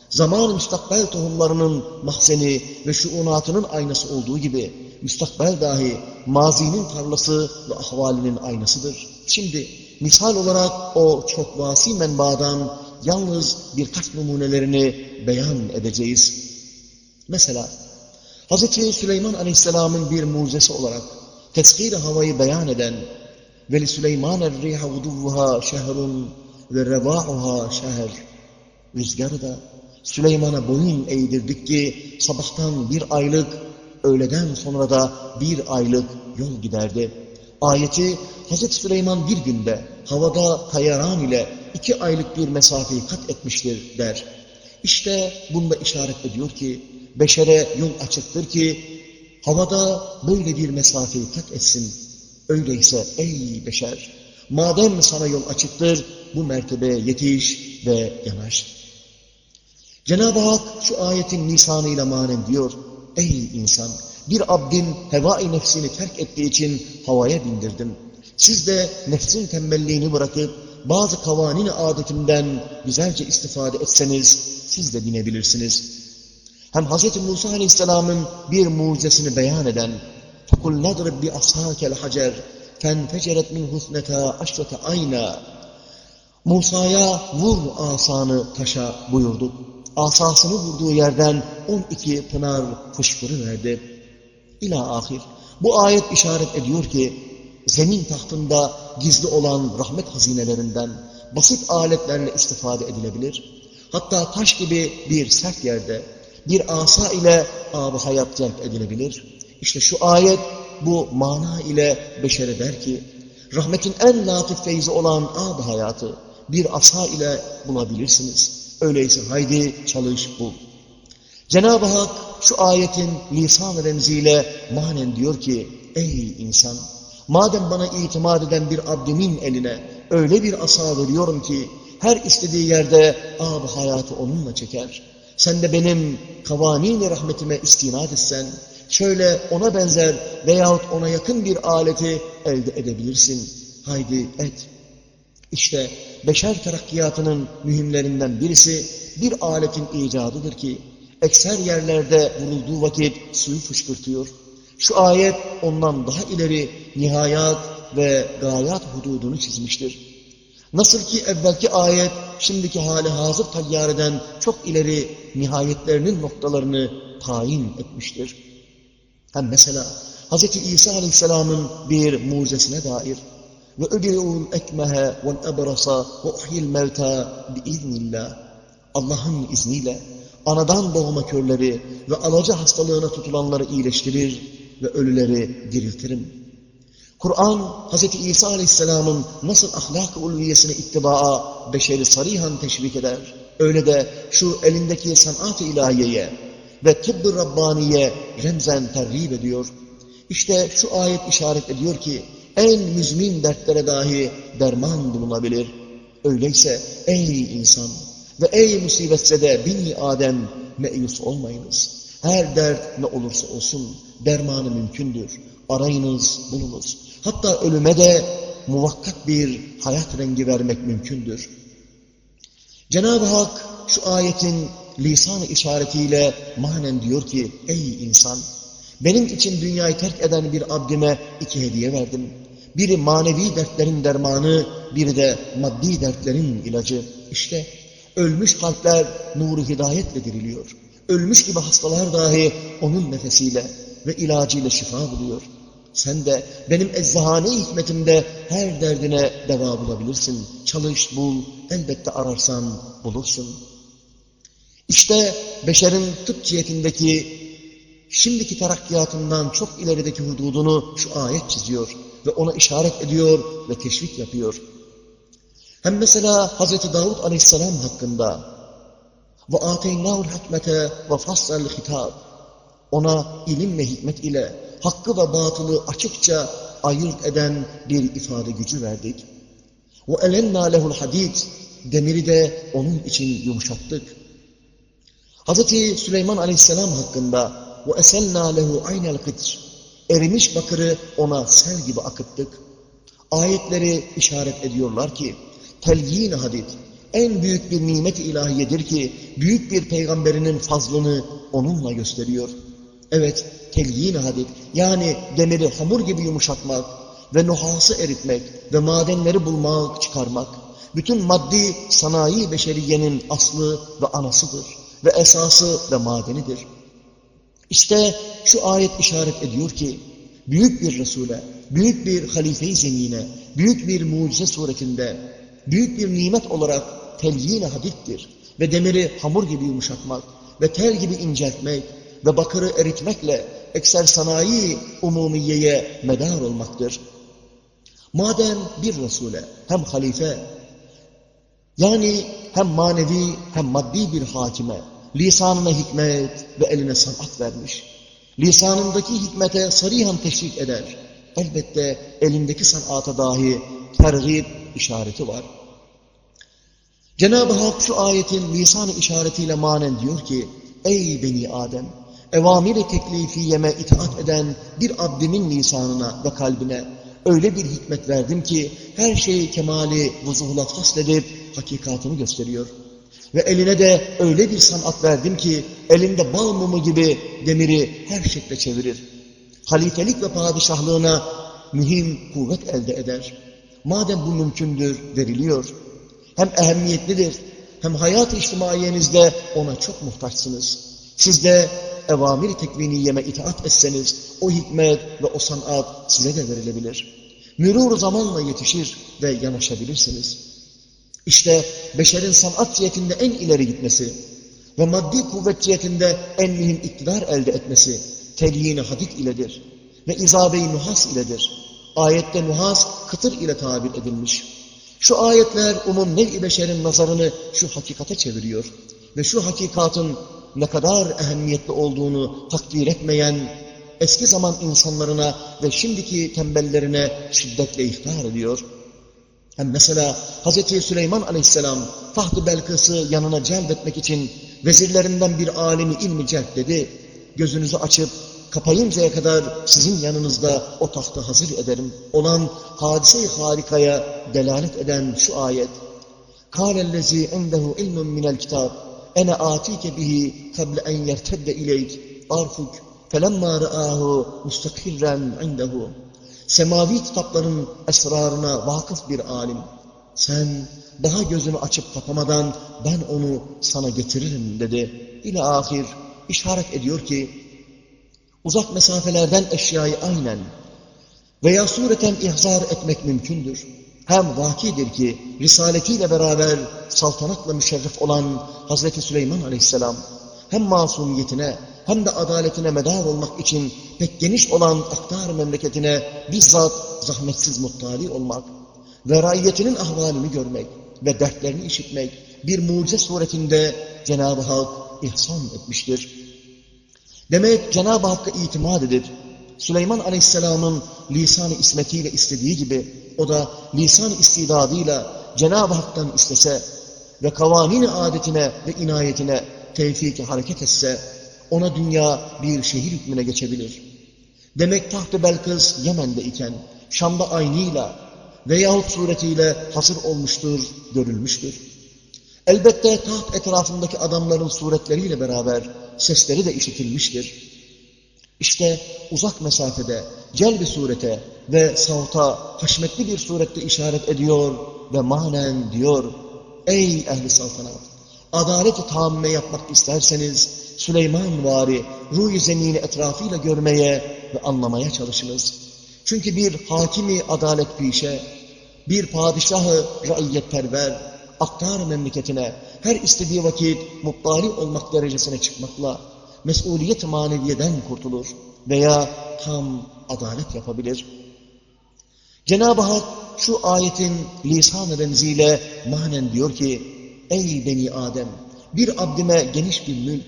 S1: zaman-ı müstakbel tohumlarının mahzeni ve şuunatının aynası olduğu gibi müstakbel dahi mazinin tarlası ve ahvalinin aynasıdır. Şimdi misal olarak o çok vasi menbaadan yalnız birkaç numunelerini beyan edeceğiz. Mesela Hz. Süleyman Aleyhisselam'ın bir mucizesi olarak teskir havayı beyan eden ve Süleyman er-riha vuduvuha şehrun ve revahuha şehr rüzgarı da Süleyman'a boyun eğdirdik ki sabahtan bir aylık, öğleden sonra da bir aylık yol giderdi. Ayeti Hz. Süleyman bir günde havada tayaran ile iki aylık bir mesafeyi kat etmiştir der. İşte bunda işaret ediyor ki beşere yol açıktır ki havada böyle bir mesafeyi kat etsin. Öyleyse ey beşer madem sana yol açıktır bu mertebeye yetiş ve yanaş. Cenab-ı Hak şu ayetin lisanıyla manen diyor. Ey insan bir abdin heva-i nefsini terk ettiği için havaya bindirdim. Siz de nefsin tembelliğini bırakıp bazı kavanin adetinden güzelce istifade etseniz siz de binebilirsiniz Hem Hz. Musa Aleyhisselam'ın bir mucizesini beyan eden فَقُلْ نَضْرِبْ بِأَصْحَاكَ الْحَجَرِ فَانْفَجَرَتْ مِنْ حُسْنَةَا اَشْرَةَ ayna. Musa'ya vur asanı taşa buyurduk. Asasını vurduğu yerden 12 pınar fışkırıverdi. İlâ ahir. Bu ayet işaret ediyor ki, zemin tahtında gizli olan rahmet hazinelerinden basit aletlerle istifade edilebilir. Hatta taş gibi bir sert yerde bir asa ile ab hayat celp edilebilir. İşte şu ayet bu mana ile beşere der ki, rahmetin en latif feyzi olan ab hayatı bir asa ile bulabilirsiniz. Öyleyse haydi çalış bul. Cenab-ı Hak şu ayetin lisan remziyle manen diyor ki, ey insan, madem bana itimat eden bir abdimin eline öyle bir asa veriyorum ki, her istediği yerde ab hayatı onunla çeker. Sen de benim kavanin rahmetime istinad etsen, şöyle ona benzer veyahut ona yakın bir aleti elde edebilirsin. Haydi et. İşte beşer terakkiyatının mühimlerinden birisi bir aletin icadıdır ki, ekser yerlerde vurulduğu vakit suyu fışkırtıyor. Şu ayet ondan daha ileri nihayat ve gayat hududunu çizmiştir. Nasıl ki evvelki ayet şimdiki hali hazır tayyareden çok ileri nihayetlerinin noktalarını tayin etmiştir. Hem mesela Hz. İsa Aleyhisselam'ın bir mucizesine dair ve ödü'ul ekmehe vel ebrasa ve Allah'ın izniyle anadan doğma körleri ve alaca hastalığına tutulanları iyileştirir ve ölüleri diriltirim. Kur'an, Hz. İsa Aleyhisselam'ın nasıl ahlak-ı ulviyesine ittibaa beşeri sarihan teşvik eder, öyle de şu elindeki sanat-ı ilahiyeye ve tıbbı Rabbaniye remzen terhib ediyor. İşte şu ayet işaret ediyor ki, en müzmin dertlere dahi derman bulunabilir. Öyleyse ey insan ve ey musibetse de bini Adem meyus olmayınız. Her dert ne olursa olsun dermanı mümkündür. Arayınız, bulunuz. Hatta ölüme de muvakkat bir hayat rengi vermek mümkündür. Cenab-ı Hak şu ayetin lisan işaretiyle manen diyor ki, ey insan, benim için dünyayı terk eden bir abdime iki hediye verdim. Biri manevi dertlerin dermanı, biri de maddi dertlerin ilacı. İşte ölmüş kalpler nuru hidayetle diriliyor. Ölmüş gibi hastalar dahi onun nefesiyle ve ilacıyla şifa buluyor. Sen de benim eczahane hikmetimde her derdine deva bulabilirsin. Çalış, bul, elbette ararsan bulursun. İşte beşerin tıp cihetindeki şimdiki terakkiyatından çok ilerideki hududunu şu ayet çiziyor ve ona işaret ediyor ve teşvik yapıyor. Hem mesela Hz. Davud aleyhisselam hakkında hikmete ve fassal hitab ona ilim ve hikmet ile hakkı ve batılı açıkça ayırt eden bir ifade gücü verdik. Ve elennâ lehul hadid demiri de onun için yumuşattık. Hz. Süleyman aleyhisselam hakkında esellâ lehu aynel kıtr erimiş bakırı ona sel gibi akıttık. Ayetleri işaret ediyorlar ki telyin hadid en büyük bir nimet ilahiyedir ki büyük bir peygamberinin fazlını onunla gösteriyor. Evet, telyin hadid yani demiri hamur gibi yumuşatmak ve nuhası eritmek ve madenleri bulmak, çıkarmak bütün maddi sanayi beşeriyenin aslı ve anasıdır ve esası ve madenidir. İşte şu ayet işaret ediyor ki büyük bir Resul'e, büyük bir halife-i zemine, büyük bir mucize suretinde, büyük bir nimet olarak telyin hadittir ve demiri hamur gibi yumuşatmak ve tel gibi inceltmek ve bakırı eritmekle ekser sanayi umumiyeye medar olmaktır. Madem bir Resul'e hem halife yani hem manevi hem maddi bir hakime lisanına hikmet ve eline sanat vermiş. Lisanındaki hikmete sarihan teşvik eder. Elbette elindeki sanata dahi tergib işareti var. Cenab-ı Hak şu ayetin lisan işaretiyle manen diyor ki, Ey beni Adem! Evamir-i teklifiyeme itaat eden bir abdimin lisanına ve kalbine öyle bir hikmet verdim ki her şeyi kemali vuzuhla fasledip hakikatını gösteriyor. Ve eline de öyle bir sanat verdim ki elinde bal mumu gibi demiri her şekle çevirir. Halifelik ve padişahlığına mühim kuvvet elde eder. Madem bu mümkündür, veriliyor. Hem ehemmiyetlidir, hem hayat-ı içtimaiyenizde ona çok muhtaçsınız. Siz de evamir-i tekviniyeme itaat etseniz, o hikmet ve o sanat size de verilebilir. Mürur zamanla yetişir ve yanaşabilirsiniz. İşte beşerin sanat cihetinde en ileri gitmesi ve maddi kuvvet cihetinde en mühim iktidar elde etmesi telyin-i hadid iledir ve izabe-i nuhas iledir. Ayette nuhas kıtır ile tabir edilmiş. Şu ayetler umum nev-i beşerin nazarını şu hakikate çeviriyor ve şu hakikatın ne kadar ehemmiyetli olduğunu takdir etmeyen eski zaman insanlarına ve şimdiki tembellerine şiddetle ihtar ediyor. Hem mesela Hz. Süleyman aleyhisselam taht-ı Belkıs'ı yanına celbetmek için vezirlerinden bir alimi ilmi celp dedi. Gözünüzü açıp kapayıncaya kadar sizin yanınızda o tahtı hazır ederim. Olan hadise-i harikaya delalet eden şu ayet. قَالَ الَّذ۪ي اِنْدَهُ اِلْمٌ مِنَ الْكِتَابِ ene atike bihi kable en yertedde ileyk arfuk felemma ra'ahu mustakirren indehu. Semavi kitapların esrarına vakıf bir alim. Sen daha gözünü açıp kapamadan ben onu sana getiririm dedi. İle ahir işaret ediyor ki uzak mesafelerden eşyayı aynen veya sureten ihzar etmek mümkündür. Hem vakidir ki risaletiyle beraber saltanatla müşerref olan Hazreti Süleyman aleyhisselam hem masumiyetine hem de adaletine medar olmak için pek geniş olan aktar memleketine bizzat zahmetsiz muttali olmak ve raiyetinin ahvalini görmek ve dertlerini işitmek bir mucize suretinde Cenab-ı Hak ihsan etmiştir. Demek Cenab-ı Hakk'a itimat edip Süleyman Aleyhisselam'ın lisan-ı ismetiyle istediği gibi o da lisan-ı istidadıyla Cenab-ı Hak'tan istese ve kavanin adetine ve inayetine tevfik hareket etse ona dünya bir şehir hükmüne geçebilir. Demek taht-ı Belkıs Yemen'de iken Şam'da aynıyla veyahut suretiyle hasır olmuştur, görülmüştür. Elbette taht etrafındaki adamların suretleriyle beraber sesleri de işitilmiştir. İşte uzak mesafede, celbi surete ve savta haşmetli bir surette işaret ediyor ve manen diyor, Ey ehli saltanat! Adalet-i tamme yapmak isterseniz Süleyman vari ruh zemini etrafıyla görmeye ve anlamaya çalışınız. Çünkü bir hakimi adalet pişe, bir padişahı raiyetperver, aktar memleketine her istediği vakit muttali olmak derecesine çıkmakla mesuliyet maneviyeden kurtulur veya tam adalet yapabilir. Cenab-ı Hak şu ayetin lisan-ı remziyle manen diyor ki, Ey beni Adem! Bir abdime geniş bir mülk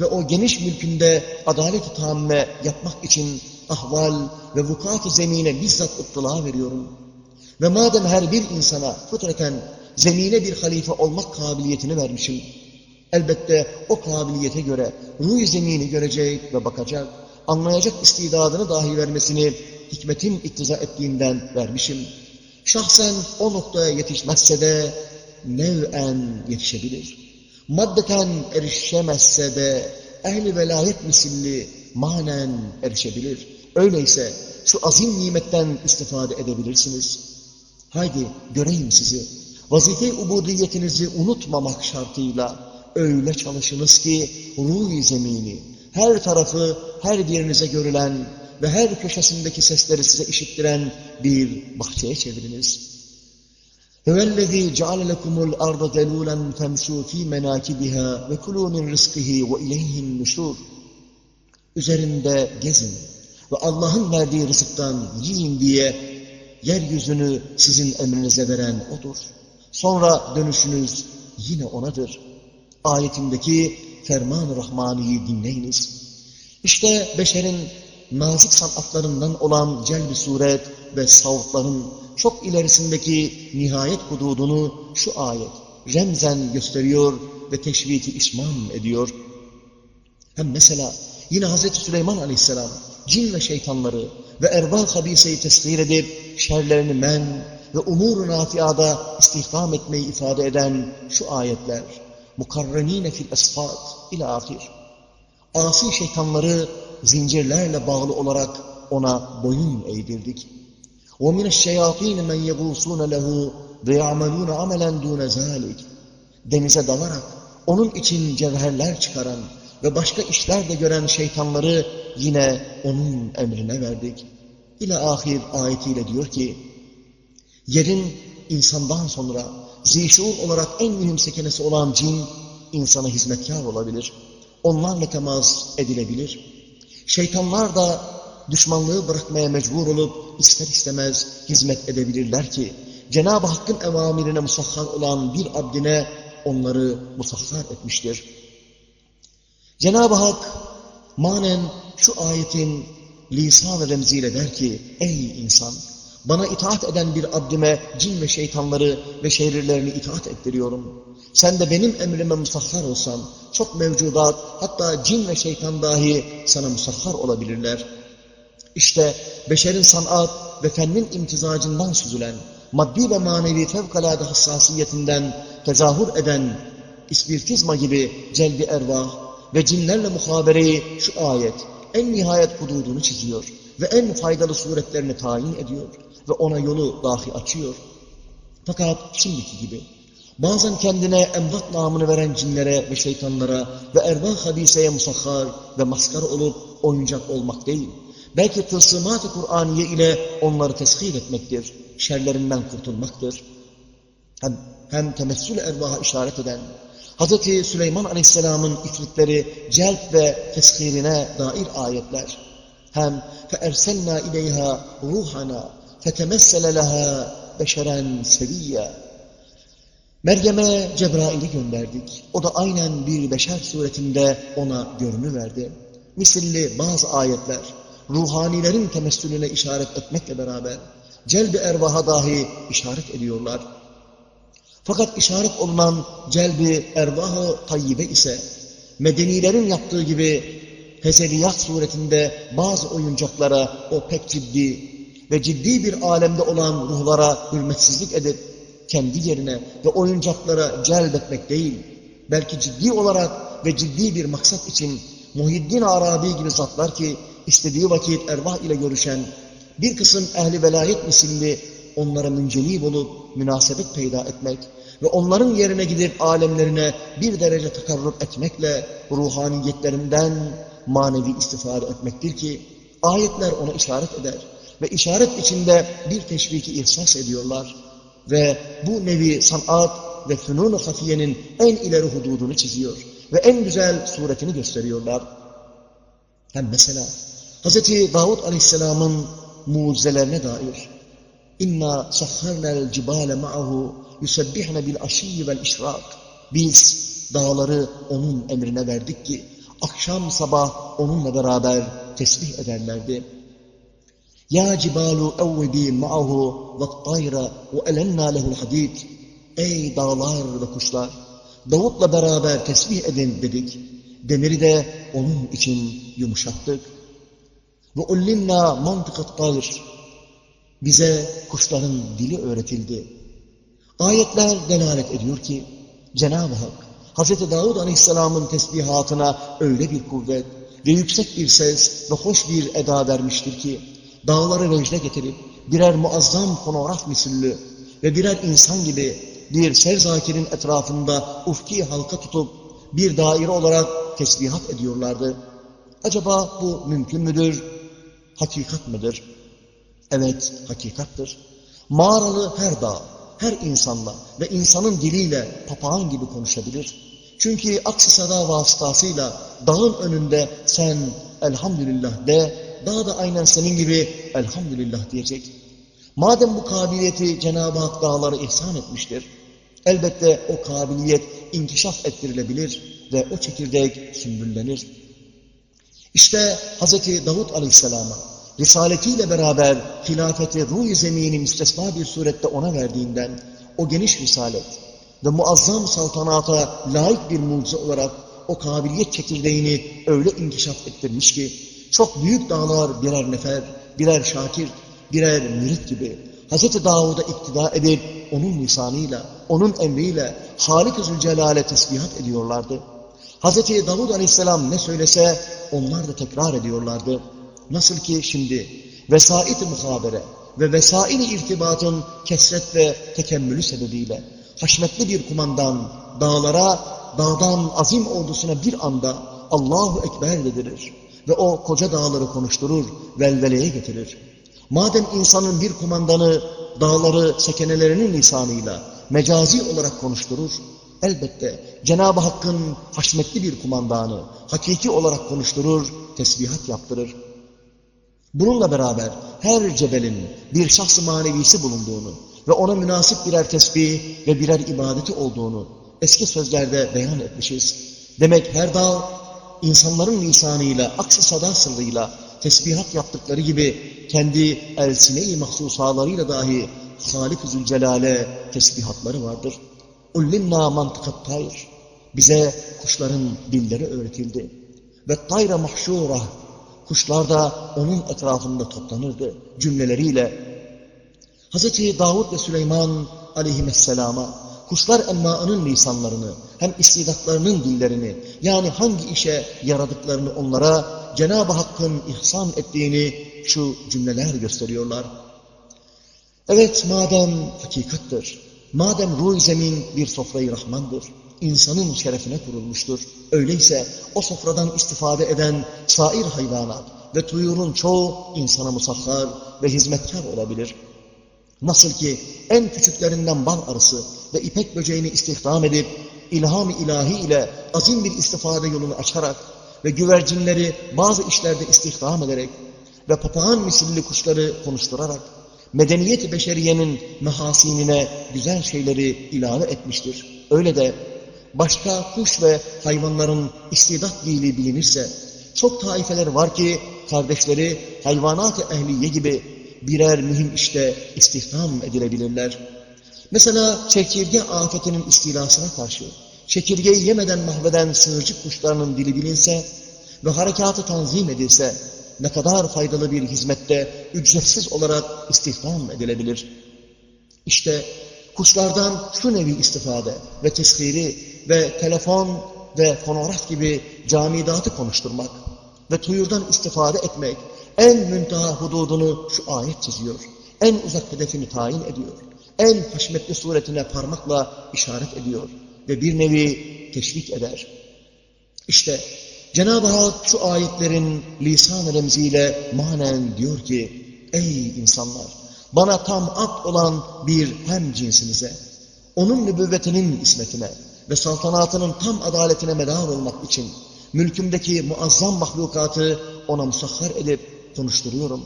S1: ve o geniş mülkünde adalet-i tamme yapmak için ahval ve vukuat-ı zemine bizzat ıttıla veriyorum. Ve madem her bir insana fıtraten zemine bir halife olmak kabiliyetini vermişim, elbette o kabiliyete göre ruh zemini görecek ve bakacak, anlayacak istidadını dahi vermesini hikmetin iktiza ettiğinden vermişim. Şahsen o noktaya yetişmezse de nev'en yetişebilir. Maddeten erişemezse de ehli velayet misilli manen erişebilir. Öyleyse şu azim nimetten istifade edebilirsiniz. Haydi göreyim sizi. Vazife-i ubudiyetinizi unutmamak şartıyla öyle çalışınız ki ruh zemini, her tarafı her yerinize görülen ve her köşesindeki sesleri size işittiren bir bahçeye çeviriniz. Hüvellezî ceale lekumul arda zelûlen femşû fî menâkibihâ ve kulû min rızkihî ve ileyhin nüşûr. Üzerinde gezin ve Allah'ın verdiği rızıktan yiyin diye yeryüzünü sizin emrinize veren O'dur. Sonra dönüşünüz yine O'nadır.'' Ayetindeki ferman-ı Rahmani'yi dinleyiniz. İşte beşerin nazik sanatlarından olan celb-i suret ve savutların çok ilerisindeki nihayet hududunu şu ayet remzen gösteriyor ve teşviki isman ediyor. Hem mesela yine Hz. Süleyman aleyhisselam cin ve şeytanları ve erval habiseyi tesvir edip şerlerini men ve umur-u nafiada istihdam etmeyi ifade eden şu ayetler mukarrenine fil esfat ila ahir. Asi şeytanları zincirlerle bağlı olarak ona boyun eğdirdik. وَمِنَ الشَّيَاطِينَ مَنْ يَغُوصُونَ لَهُ وَيَعْمَلُونَ عَمَلًا دُونَ ذَٰلِكِ Denize dalarak onun için cevherler çıkaran ve başka işler de gören şeytanları yine onun emrine verdik. İla ahir ayetiyle diyor ki, yerin insandan sonra zişur olarak en mühim sekenesi olan cin, insana hizmetkar olabilir. Onlarla temas edilebilir. Şeytanlar da düşmanlığı bırakmaya mecbur olup ister istemez hizmet edebilirler ki, Cenab-ı Hakk'ın evamirine musahhar olan bir abdine onları musahhar etmiştir. Cenab-ı Hak manen şu ayetin lisan-ı remziyle der ki, ey insan, bana itaat eden bir abdime cin ve şeytanları ve şehirlerini itaat ettiriyorum. Sen de benim emrime musahhar olsan, çok mevcudat, hatta cin ve şeytan dahi sana musahhar olabilirler. İşte beşerin sanat ve fennin imtizacından süzülen, maddi ve manevi fevkalade hassasiyetinden tezahür eden ispirtizma gibi celbi ervah ve cinlerle muhabereyi şu ayet en nihayet hududunu çiziyor ve en faydalı suretlerini tayin ediyor ve ona yolu dahi açıyor. Fakat şimdiki gibi bazen kendine emvat namını veren cinlere ve şeytanlara ve ervah hadiseye musahhar ve maskara olup oyuncak olmak değil, belki tılsımat-ı Kur'aniye ile onları teshir etmektir, şerlerinden kurtulmaktır. Hem, hem temessül ervaha işaret eden, Hz. Süleyman Aleyhisselam'ın ifritleri celp ve teshirine dair ayetler, hem فَاَرْسَلْنَا اِلَيْهَا ruhana فَتَمَسَّلَ لَهَا beşeren seviyya. Meryem'e Cebrail'i gönderdik. O da aynen bir beşer suretinde ona görünüverdi. Misilli bazı ayetler, ruhanilerin temessülüne işaret etmekle beraber, celbi ervaha dahi işaret ediyorlar. Fakat işaret olunan celbi ervah-ı tayyibe ise, medenilerin yaptığı gibi hezeliyat suretinde bazı oyuncaklara o pek ciddi ve ciddi bir alemde olan ruhlara hürmetsizlik edip kendi yerine ve oyuncaklara celbetmek değil, belki ciddi olarak ve ciddi bir maksat için Muhiddin Arabi gibi zatlar ki istediği vakit ervah ile görüşen bir kısım ehli velayet misilli onlara müncelib olup münasebet peyda etmek ve onların yerine gidip alemlerine bir derece takarrub etmekle ruhaniyetlerinden manevi istifade etmektir ki ayetler ona işaret eder ve işaret içinde bir teşviki ihsas ediyorlar ve bu nevi sanat ve fünun-u hafiyenin en ileri hududunu çiziyor ve en güzel suretini gösteriyorlar. Hem mesela Hz. Davud Aleyhisselam'ın mucizelerine dair İnna sahharnel cibale ma'ahu yusebbihne bil aşiyyi vel işrak Biz dağları onun emrine verdik ki akşam sabah onunla beraber tesbih ederlerdi. Ya cibalu evvidi ma'ahu ve tayra ve elenna lehul hadid. Ey dağlar ve kuşlar, Davut'la beraber tesbih edin dedik. Demiri de onun için yumuşattık. Ve ullimna mantıkat tayr. Bize kuşların dili öğretildi. Ayetler delalet ediyor ki Cenab-ı Hak Hz. Davud Aleyhisselam'ın tesbihatına öyle bir kuvvet ve yüksek bir ses ve hoş bir eda vermiştir ki dağları vecde getirip birer muazzam fonograf misillü ve birer insan gibi bir sevzakirin etrafında ufki halka tutup bir daire olarak tesbihat ediyorlardı. Acaba bu mümkün müdür? Hakikat mıdır? Evet, hakikattır. Mağaralı her dağ, her insanla ve insanın diliyle papağan gibi konuşabilir. Çünkü aksi sada vasıtasıyla dağın önünde sen elhamdülillah de, dağ da aynen senin gibi elhamdülillah diyecek. Madem bu kabiliyeti Cenab-ı Hak dağlara ihsan etmiştir, elbette o kabiliyet inkişaf ettirilebilir ve o çekirdek sümbüllenir. İşte Hz. Davud Aleyhisselam'a risaletiyle beraber hilafeti ruh-i zemini müstesna bir surette ona verdiğinden o geniş risalet ve muazzam saltanata layık bir mucize olarak o kabiliyet çekirdeğini öyle inkişaf ettirmiş ki çok büyük dağlar birer nefer, birer şakir, birer mürit gibi Hz. Davud'a iktida edip onun lisanıyla, onun emriyle Halik-i Zülcelal'e tesbihat ediyorlardı. Hz. Davud Aleyhisselam ne söylese onlar da tekrar ediyorlardı. Nasıl ki şimdi vesait-i muhabere ve vesail-i irtibatın kesret ve tekemmülü sebebiyle haşmetli bir kumandan dağlara, dağdan azim ordusuna bir anda Allahu Ekber dedirir ve o koca dağları konuşturur, velveleye getirir. Madem insanın bir kumandanı dağları sekenelerinin lisanıyla mecazi olarak konuşturur, elbette Cenab-ı Hakk'ın haşmetli bir kumandanı hakiki olarak konuşturur, tesbihat yaptırır. Bununla beraber her cebelin bir şahs-ı manevisi bulunduğunu ve ona münasip birer tesbih ve birer ibadeti olduğunu eski sözlerde beyan etmişiz. Demek her dağ insanların lisanıyla, aksi sada tesbihat yaptıkları gibi kendi elsine-i mahsusalarıyla dahi Halik-i Zülcelal'e tesbihatları vardır. Ullimna mantıkat tayr. Bize kuşların dilleri öğretildi. Ve tayra mahşura. Kuşlar da onun etrafında toplanırdı cümleleriyle. Hz. Davud ve Süleyman aleyhisselama kuşlar emma'ının lisanlarını hem istidatlarının dillerini yani hangi işe yaradıklarını onlara Cenab-ı Hakk'ın ihsan ettiğini şu cümleler gösteriyorlar. Evet madem hakikattır, madem ruh zemin bir sofrayı rahmandır, insanın şerefine kurulmuştur. Öyleyse o sofradan istifade eden sair hayvanat ve tuyurun çoğu insana musahhar ve hizmetkar olabilir. Nasıl ki en küçüklerinden bal arısı ve ipek böceğini istihdam edip ilham-ı ilahi ile azim bir istifade yolunu açarak ve güvercinleri bazı işlerde istihdam ederek ve papağan misilli kuşları konuşturarak medeniyet beşeriyenin mehasinine güzel şeyleri ilave etmiştir. Öyle de başka kuş ve hayvanların istidat dili bilinirse çok taifeler var ki kardeşleri hayvanat-ı ehliye gibi birer mühim işte istihdam edilebilirler. Mesela çekirge afetinin istilasına karşı çekirgeyi yemeden mahveden sığırcık kuşlarının dili bilinse ve harekatı tanzim edilse ne kadar faydalı bir hizmette ücretsiz olarak istihdam edilebilir. İşte kuşlardan şu nevi istifade ve teshiri ve telefon ve fonograf gibi camidatı konuşturmak ve tuyurdan istifade etmek en müntaha hududunu şu ayet çiziyor. En uzak hedefini tayin ediyor. En haşmetli suretine parmakla işaret ediyor. Ve bir nevi teşvik eder. İşte Cenab-ı Hak şu ayetlerin lisan-ı remziyle manen diyor ki, Ey insanlar! Bana tam at olan bir hem cinsinize, onun nübüvvetinin ismetine ve saltanatının tam adaletine medar olmak için mülkümdeki muazzam mahlukatı ona musahhar edip konuşturuyorum.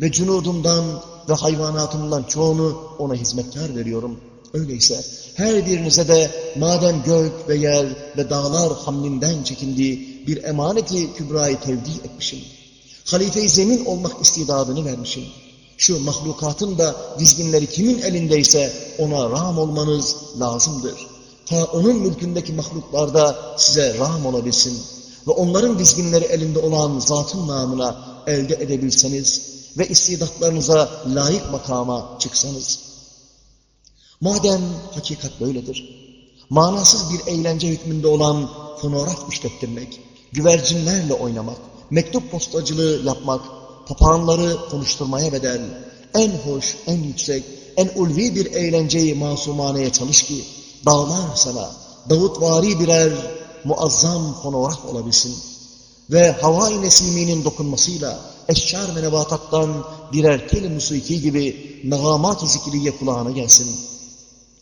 S1: Ve cunudumdan ve hayvanatımdan çoğunu ona hizmetkar veriyorum. Öyleyse her birinize de madem gök ve yer ve dağlar hamlinden çekindiği bir emaneti kübrayı tevdi etmişim. Halife-i zemin olmak istidadını vermişim. Şu mahlukatın da dizginleri kimin elindeyse ona ram olmanız lazımdır. Ta onun mülkündeki mahluklarda size ram olabilsin. Ve onların dizginleri elinde olan zatın namına elde edebilseniz ve istidatlarınıza layık makama çıksanız. Madem hakikat böyledir, manasız bir eğlence hükmünde olan fonograf işlettirmek, güvercinlerle oynamak, mektup postacılığı yapmak, papağanları konuşturmaya bedel, en hoş, en yüksek, en ulvi bir eğlenceyi masumaneye çalış ki, dağlar sana, Davutvari birer muazzam fonograf olabilsin ve hava-i nesiminin dokunmasıyla eşşar ve nebatattan birer tel musiki gibi nagamat-ı zikriye kulağına gelsin.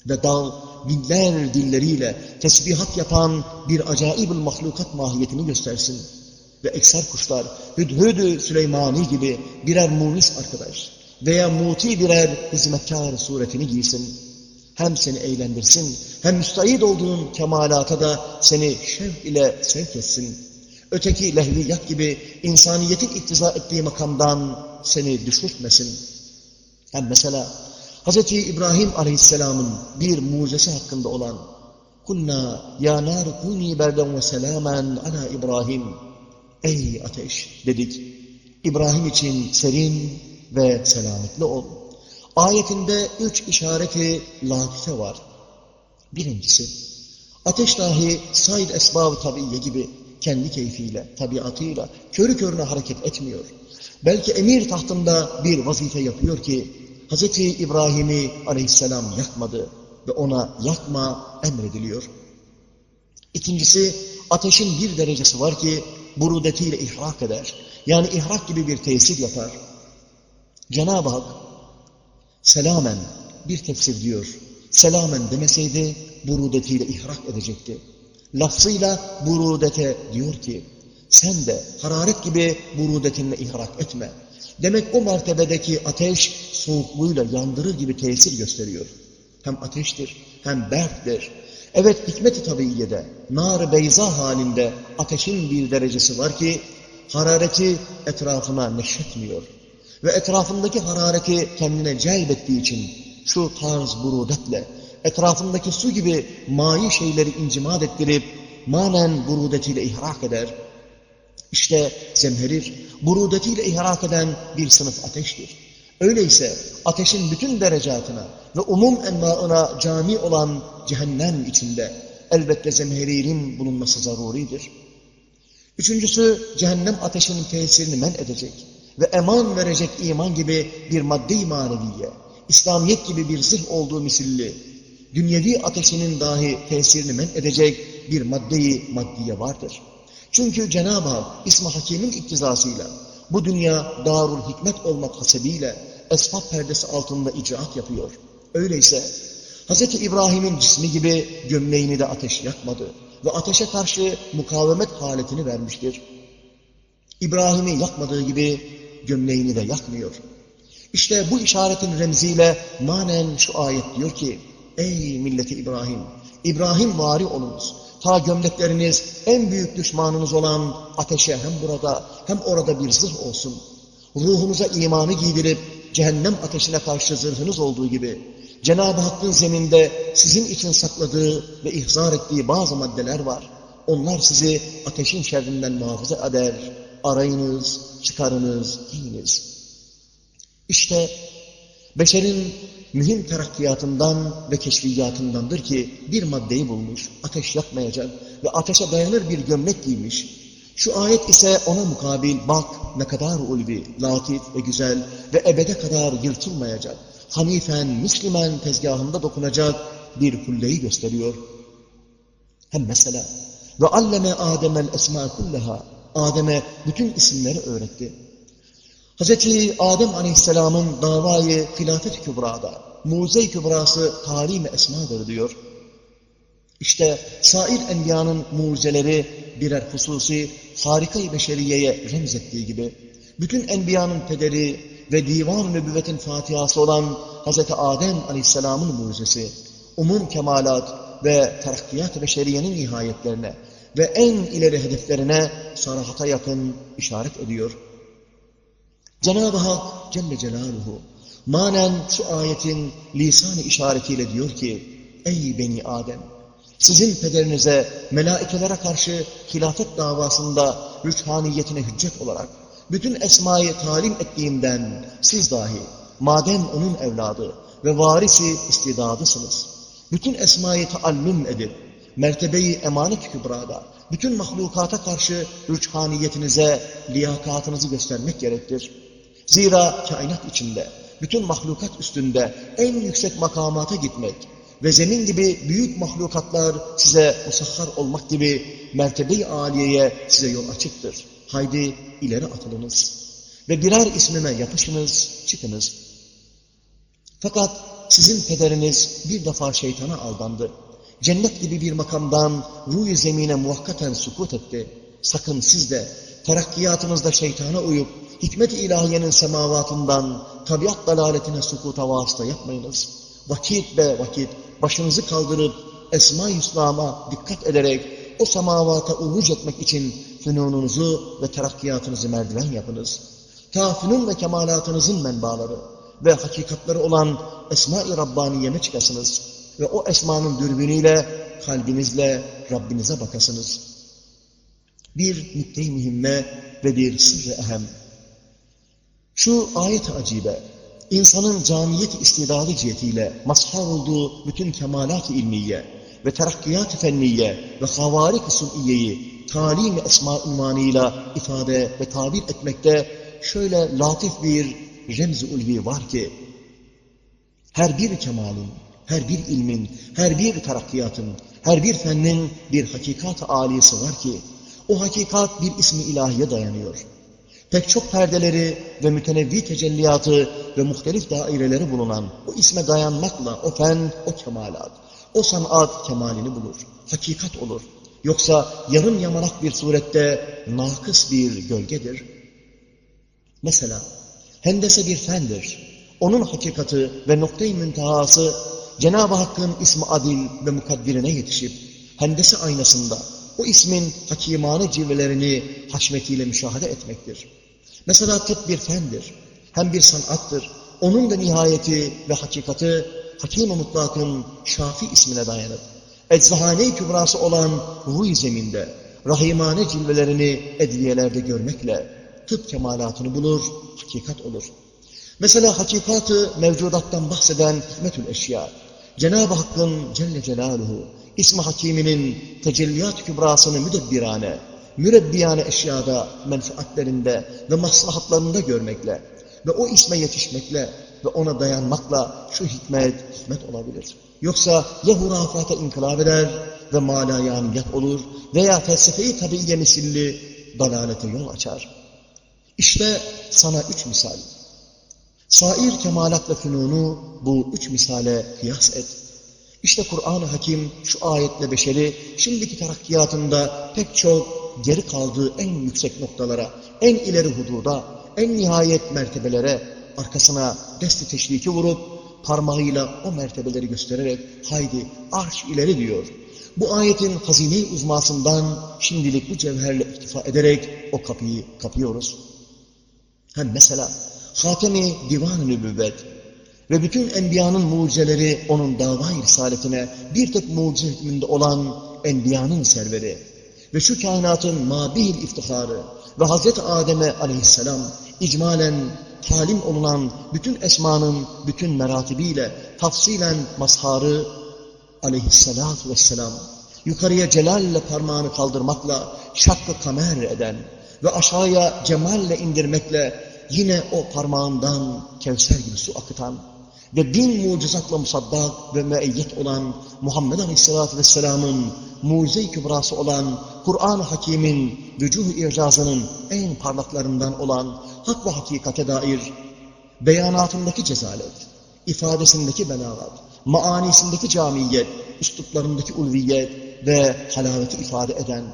S1: Ve dağ binler dilleriyle tesbihat yapan bir acayip mahlukat mahiyetini göstersin. Ve ekser kuşlar Hüdhüd-ü Süleymani gibi birer munis arkadaş veya muti birer hizmetkar suretini giysin. Hem seni eğlendirsin, hem müstahid olduğun kemalata da seni şevk ile sevk etsin. Öteki lehviyat gibi insaniyetin iktiza ettiği makamdan seni düşürtmesin. Hem mesela Hz. İbrahim Aleyhisselam'ın bir mucizesi hakkında olan Kulna ya nar kuni berden ve selamen ala İbrahim Ey ateş dedik. İbrahim için serin ve selametli ol. Ayetinde üç işareti latife var. Birincisi, ateş dahi sair esbab-ı tabiiye gibi kendi keyfiyle, tabiatıyla körü körüne hareket etmiyor. Belki emir tahtında bir vazife yapıyor ki Hz. İbrahim'i aleyhisselam yakmadı ve ona yakma emrediliyor. İkincisi ateşin bir derecesi var ki burudetiyle ihrak eder. Yani ihrak gibi bir tesir yapar. Cenab-ı Hak selamen bir tefsir diyor. Selamen demeseydi burudetiyle ihrak edecekti. Lafzıyla burudete diyor ki sen de hararet gibi burudetinle ihrak etme. Demek o mertebedeki ateş soğukluğuyla yandırır gibi tesir gösteriyor. Hem ateştir hem berktir. Evet hikmet-i tabiiyede, nar beyza halinde ateşin bir derecesi var ki harareti etrafına neşretmiyor. Ve etrafındaki harareti kendine celbettiği için şu tarz burudetle etrafındaki su gibi mayi şeyleri incimat ettirip manen burudetiyle ihrak eder. İşte zemherir, burudetiyle ihrak eden bir sınıf ateştir. Öyleyse ateşin bütün derecatına ve umum envaına cami olan cehennem içinde elbette zemheririn bulunması zaruridir. Üçüncüsü cehennem ateşinin tesirini men edecek ve eman verecek iman gibi bir madde-i maneviye, İslamiyet gibi bir zırh olduğu misilli, dünyevi ateşinin dahi tesirini men edecek bir madde-i maddiye vardır. Çünkü Cenab-ı Hak İsm-i Hakim'in iktizasıyla bu dünya darul hikmet olmak hasebiyle esbab perdesi altında icraat yapıyor. Öyleyse Hz. İbrahim'in cismi gibi gömleğini de ateş yakmadı ve ateşe karşı mukavemet haletini vermiştir. İbrahim'i yakmadığı gibi gömleğini de yakmıyor. İşte bu işaretin remziyle manen şu ayet diyor ki, Ey milleti İbrahim, İbrahim vari olunuz. Ta gömlekleriniz en büyük düşmanınız olan ateşe hem burada hem orada bir zırh olsun. Ruhunuza imanı giydirip cehennem ateşine karşı zırhınız olduğu gibi Cenab-ı Hakk'ın zeminde sizin için sakladığı ve ihzar ettiği bazı maddeler var. Onlar sizi ateşin şerrinden muhafaza eder. Arayınız, çıkarınız, giyiniz. İşte beşerin mühim terakkiyatından ve keşfiyatındandır ki bir maddeyi bulmuş, ateş yakmayacak ve ateşe dayanır bir gömlek giymiş. Şu ayet ise ona mukabil bak ne kadar ulvi, latif ve güzel ve ebede kadar yırtılmayacak, hanifen, Müslüman tezgahında dokunacak bir hulleyi gösteriyor. Hem mesela ve alleme Adem'el esma kullaha Adem'e bütün isimleri öğretti. Hz. Adem Aleyhisselam'ın davayı hilafet kübrada, muze kübrası talim-i esmadır diyor. İşte sair enbiyanın mucizeleri birer hususi harika-i beşeriyeye remzettiği gibi, bütün enbiyanın pederi ve divan nübüvvetin fatihası olan Hz. Adem Aleyhisselam'ın mucizesi, umum kemalat ve terakkiyat beşeriyenin nihayetlerine ve en ileri hedeflerine sarahata yakın işaret ediyor. Cenab-ı Hak Celle Celaluhu manen şu ayetin lisan-ı işaretiyle diyor ki Ey beni Adem! Sizin pederinize melaikelere karşı hilafet davasında rüçhaniyetine hüccet olarak bütün esmayı talim ettiğimden siz dahi madem onun evladı ve varisi istidadısınız. Bütün esmayı taallüm edip mertebeyi emanet kübrada bütün mahlukata karşı rüçhaniyetinize liyakatınızı göstermek gerektir. Zira kainat içinde, bütün mahlukat üstünde en yüksek makamata gitmek ve zemin gibi büyük mahlukatlar size musahhar olmak gibi mertebe-i aliyeye size yol açıktır. Haydi ileri atılınız ve birer ismime yapışınız, çıkınız. Fakat sizin pederiniz bir defa şeytana aldandı. Cennet gibi bir makamdan ruh zemine muhakkaten sukut etti. Sakın siz de terakkiyatınızda şeytana uyup hikmet-i ilahiyenin semavatından tabiat dalaletine sukuta vasıta yapmayınız. Vakit be vakit başınızı kaldırıp Esma-i Hüsna'ma dikkat ederek o semavata uruc etmek için fünununuzu ve terakkiyatınızı merdiven yapınız. Ta ve kemalatınızın menbaları ve hakikatleri olan Esma-i Rabbaniye'ne çıkasınız ve o esmanın dürbünüyle kalbinizle Rabbinize bakasınız. Bir nükte mühimme ve bir sırrı ehem. Şu ayet-i acibe, insanın caniyet istidadı cihetiyle mazhar olduğu bütün kemalat-ı ilmiye ve terakkiyat-ı fenniye ve havarik-i sun'iyeyi talim-i esma-ı ifade ve tabir etmekte şöyle latif bir remz-i ulvi var ki, her bir kemalin, her bir ilmin, her bir terakkiyatın, her bir fennin bir hakikat-ı var ki, o hakikat bir ismi ilahiye dayanıyor. Pek çok perdeleri ve mütenevvi tecelliyatı ve muhtelif daireleri bulunan o isme dayanmakla o fen, o kemalat, o sanat kemalini bulur. Hakikat olur. Yoksa yarım yamalak bir surette nakıs bir gölgedir. Mesela hendese bir fendir. Onun hakikati ve noktayı müntehası Cenab-ı Hakk'ın ismi adil ve mukaddirine yetişip hendese aynasında o ismin hakimane cilvelerini haşmetiyle müşahede etmektir. Mesela tıp bir fendir, hem bir sanattır. Onun da nihayeti ve hakikati Hakim-i Mutlak'ın Şafi ismine dayanır. Eczahane-i kübrası olan ruh zeminde, rahimane cilvelerini edliyelerde görmekle tıp kemalatını bulur, hakikat olur. Mesela hakikatı mevcudattan bahseden hikmetül eşya, Cenab-ı Hakk'ın Celle Celaluhu, İsmi Hakiminin tecelliyat kübrasını müdebbirane, mürebbiyane eşyada, menfaatlerinde ve maslahatlarında görmekle ve o isme yetişmekle ve ona dayanmakla şu hikmet, hikmet olabilir. Yoksa ya hurafata inkılap eder ve malayaniyet olur veya felsefe-i tabiiye misilli dalalete yol açar. İşte sana üç misal. Sair kemalat ve fünunu bu üç misale kıyas et. İşte Kur'an-ı Hakim şu ayetle beşeri şimdiki terakkiyatında pek çok geri kaldığı en yüksek noktalara, en ileri hududa, en nihayet mertebelere arkasına desti teşviki vurup parmağıyla o mertebeleri göstererek haydi arş ileri diyor. Bu ayetin hazine uzmasından şimdilik bu cevherle iktifa ederek o kapıyı kapıyoruz. Hem mesela Hatemi Divan-ı Nübüvvet ve bütün enbiyanın mucizeleri onun dava-i risaletine bir tek mucize hükmünde olan enbiyanın serveri. Ve şu kainatın mabihil iftiharı ve Hazreti Adem'e aleyhisselam icmalen talim olunan bütün esmanın bütün meratibiyle tafsilen mazharı aleyhissalatu vesselam yukarıya celalle parmağını kaldırmakla şakkı kamer eden ve aşağıya cemalle indirmekle yine o parmağından Kevser gibi su akıtan ve bin mucizatla musaddak ve müeyyet olan Muhammed Aleyhisselatü Vesselam'ın mucize-i kübrası olan Kur'an-ı Hakim'in vücuh-u icazının en parlaklarından olan hak ve hakikate dair beyanatındaki cezalet, ifadesindeki belagat, maanisindeki camiyet, üsluplarındaki ulviyet ve halaveti ifade eden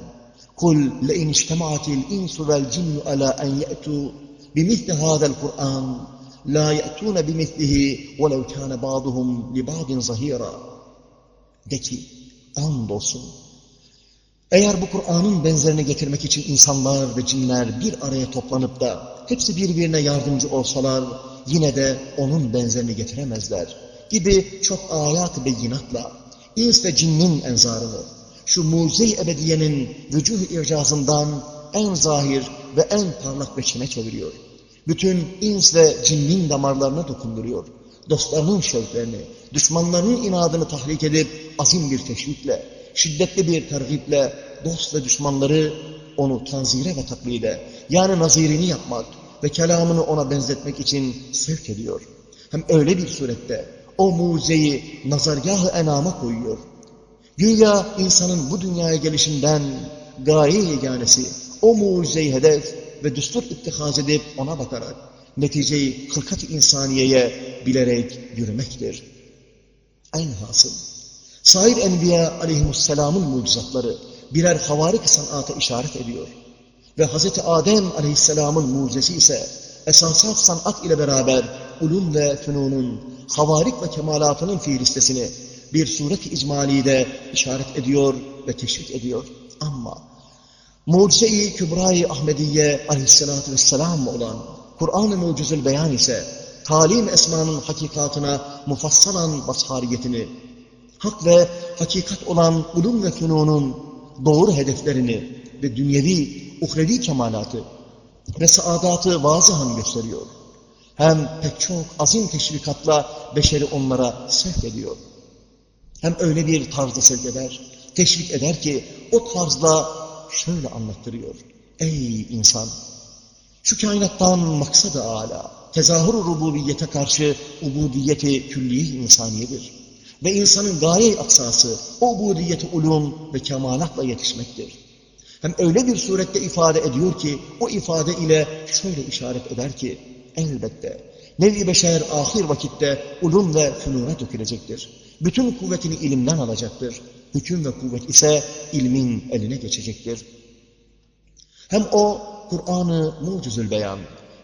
S1: le'in iştema'atil insu vel cinnu ala en ye'tu bimithli hâzel Kur'an la ye'tûne bimithlihi velev kâne ba'duhum li ba'din zahîrâ de ki andolsun eğer bu Kur'an'ın benzerini getirmek için insanlar ve cinler bir araya toplanıp da hepsi birbirine yardımcı olsalar yine de onun benzerini getiremezler gibi çok ayat-ı beyinatla ins ve cinnin enzarını şu mucize-i ebediyenin vücuh icazından en zahir ve en parlak beçine çeviriyor. Bütün ins ve cinnin damarlarına dokunduruyor. Dostlarının şevklerini, düşmanlarının inadını tahrik edip azim bir teşvikle, şiddetli bir tergiple dost ve düşmanları onu tanzire ve taklide, yani nazirini yapmak ve kelamını ona benzetmek için sevk ediyor. Hem öyle bir surette o mucizeyi nazargah-ı enama koyuyor. Güya insanın bu dünyaya gelişinden gaye yeganesi, o mucizeyi hedef ve düstur ittihaz edip ona bakarak neticeyi hılkat-ı insaniyeye bilerek yürümektir. En hasıl, sair enbiya aleyhisselamın mucizatları birer havarik sanata işaret ediyor. Ve Hz. Adem aleyhisselamın mucizesi ise esasat sanat ile beraber ulum ve fünunun havarik ve kemalatının fiilistesini bir suret-i icmalide işaret ediyor ve teşvik ediyor. Ama mucize-i Kübra-i Ahmediye aleyhissalatü vesselam olan Kur'an-ı Mucizül Beyan ise talim esmanın hakikatına mufassalan mazhariyetini, hak ve hakikat olan ulum ve fünunun doğru hedeflerini ve dünyevi, uhrevi kemalatı ve saadatı vazıhan gösteriyor. Hem pek çok azim teşvikatla beşeri onlara sevk ediyor. Hem öyle bir tarzda sevk eder, teşvik eder ki o tarzla şöyle anlattırıyor. Ey insan! Şu kainattan maksad-ı âlâ, tezahür-ü rububiyete karşı ubudiyeti külliye insaniyedir. Ve insanın gaye aksası o ubudiyeti ulum ve kemalatla yetişmektir. Hem öyle bir surette ifade ediyor ki, o ifade ile şöyle işaret eder ki, elbette nevi beşer ahir vakitte ulum ve fünuna dökülecektir. Bütün kuvvetini ilimden alacaktır. Hüküm ve kuvvet ise ilmin eline geçecektir. Hem o Kur'an-ı mucizül beyan,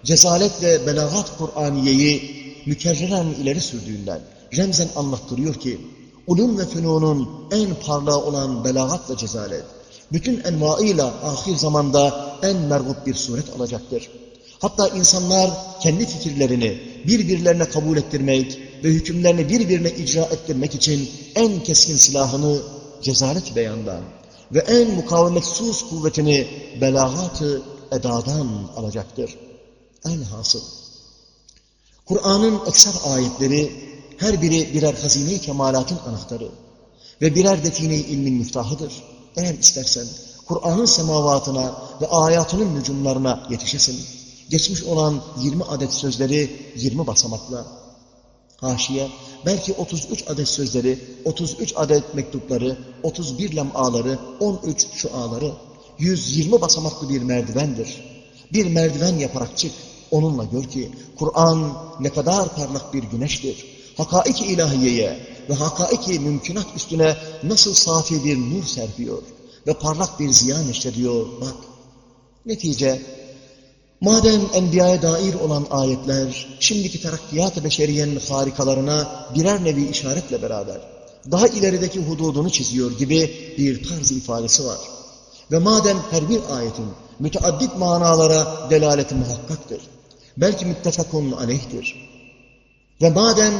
S1: cesalet ve belagat Kur'aniyeyi mükerreren ileri sürdüğünden remzen anlattırıyor ki, ulum ve fünunun en parlağı olan belagat ve cezalet, bütün envaıyla ahir zamanda en merhub bir suret alacaktır. Hatta insanlar kendi fikirlerini birbirlerine kabul ettirmek ve hükümlerini birbirine icra ettirmek için en keskin silahını cezalet beyandan ve en mukavemetsiz kuvvetini belagatı edadan alacaktır. Elhasıl. Kur'an'ın ekser ayetleri her biri birer hazine-i kemalatın anahtarı ve birer define-i ilmin miftahıdır. Eğer istersen Kur'an'ın semavatına ve ayatının nücumlarına yetişesin. Geçmiş olan 20 adet sözleri 20 basamakla. Haşiye, belki 33 adet sözleri, 33 adet mektupları, 31 lemaları, 13 şuaları, 120 basamaklı bir merdivendir. Bir merdiven yaparak çık, onunla gör ki Kur'an ne kadar parlak bir güneştir. Hakaik-i ilahiyeye ve hakaik-i mümkünat üstüne nasıl safi bir nur serpiyor ve parlak bir ziya neşrediyor. Bak, netice, madem enbiyaya dair olan ayetler, şimdiki terakkiyat-ı beşeriyenin harikalarına birer nevi işaretle beraber, daha ilerideki hududunu çiziyor gibi bir tarz ifadesi var. Ve madem her bir ayetin müteaddit manalara delaleti muhakkaktır, belki müttefakun aleyhtir. Ve madem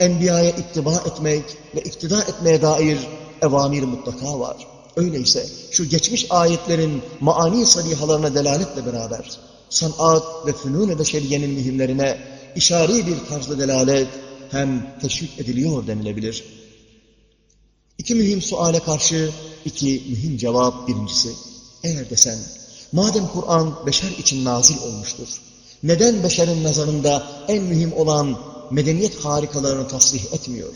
S1: enbiyaya ittiba etmek ve iktida etmeye dair evamir mutlaka var. Öyleyse şu geçmiş ayetlerin maani salihalarına delaletle beraber sanat ve fünun-i beşeriyenin mühimlerine işari bir tarzda delalet hem teşvik ediliyor denilebilir. İki mühim suale karşı iki mühim cevap birincisi. Eğer desen, madem Kur'an beşer için nazil olmuştur, neden beşerin nazarında en mühim olan medeniyet harikalarını tasrih etmiyor?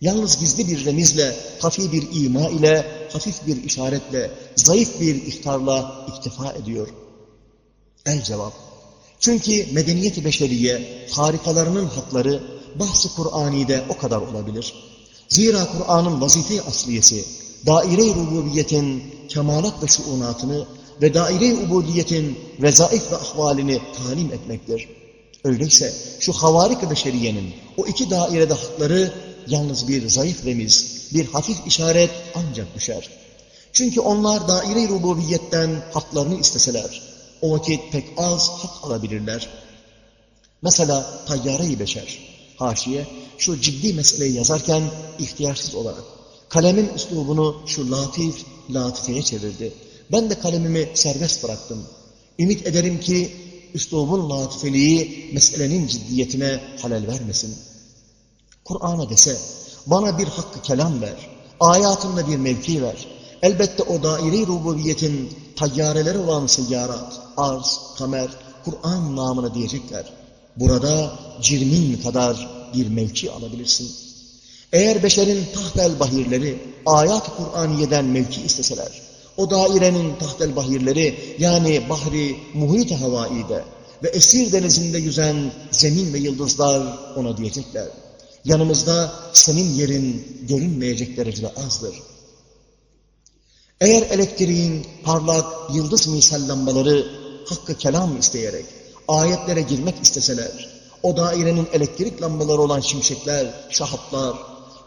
S1: Yalnız gizli bir remizle, hafif bir ima ile, hafif bir işaretle, zayıf bir ihtarla iktifa ediyor. El cevap. Çünkü medeniyet-i beşeriye harikalarının hakları bahs-ı Kur'ani'de o kadar olabilir. Zira Kur'an'ın vazife asliyesi, daire-i rububiyetin kemalat ve şuunatını ve daire-i ubudiyetin vezaif ve ahvalini talim etmektir. Öyleyse şu havarik-i beşeriyenin o iki dairede hakları yalnız bir zayıf remiz, bir hafif işaret ancak düşer. Çünkü onlar daire-i rububiyetten haklarını isteseler, o vakit pek az hak alabilirler. Mesela tayyare-i beşer, haşiye, şu ciddi meseleyi yazarken ihtiyarsız olarak kalemin üslubunu şu latif, latifeye çevirdi. Ben de kalemimi serbest bıraktım. Ümit ederim ki üslubun latifeliği meselenin ciddiyetine halel vermesin. Kur'an'a dese, bana bir hakkı kelam ver, ayatında bir mevki ver. Elbette o daire-i rububiyetin tayyareleri olan seyyarat, arz, kamer, Kur'an namına diyecekler. Burada cirmin kadar bir mevki alabilirsin. Eğer beşerin tahtel bahirleri ayat-ı Kur'aniye'den mevki isteseler, o dairenin tahtel bahirleri yani bahri muhit-i havaide ve esir denizinde yüzen zemin ve yıldızlar ona diyecekler. Yanımızda senin yerin görünmeyecek derecede azdır. Eğer elektriğin parlak yıldız misal lambaları hakkı kelam isteyerek ayetlere girmek isteseler, o dairenin elektrik lambaları olan şimşekler, şahaplar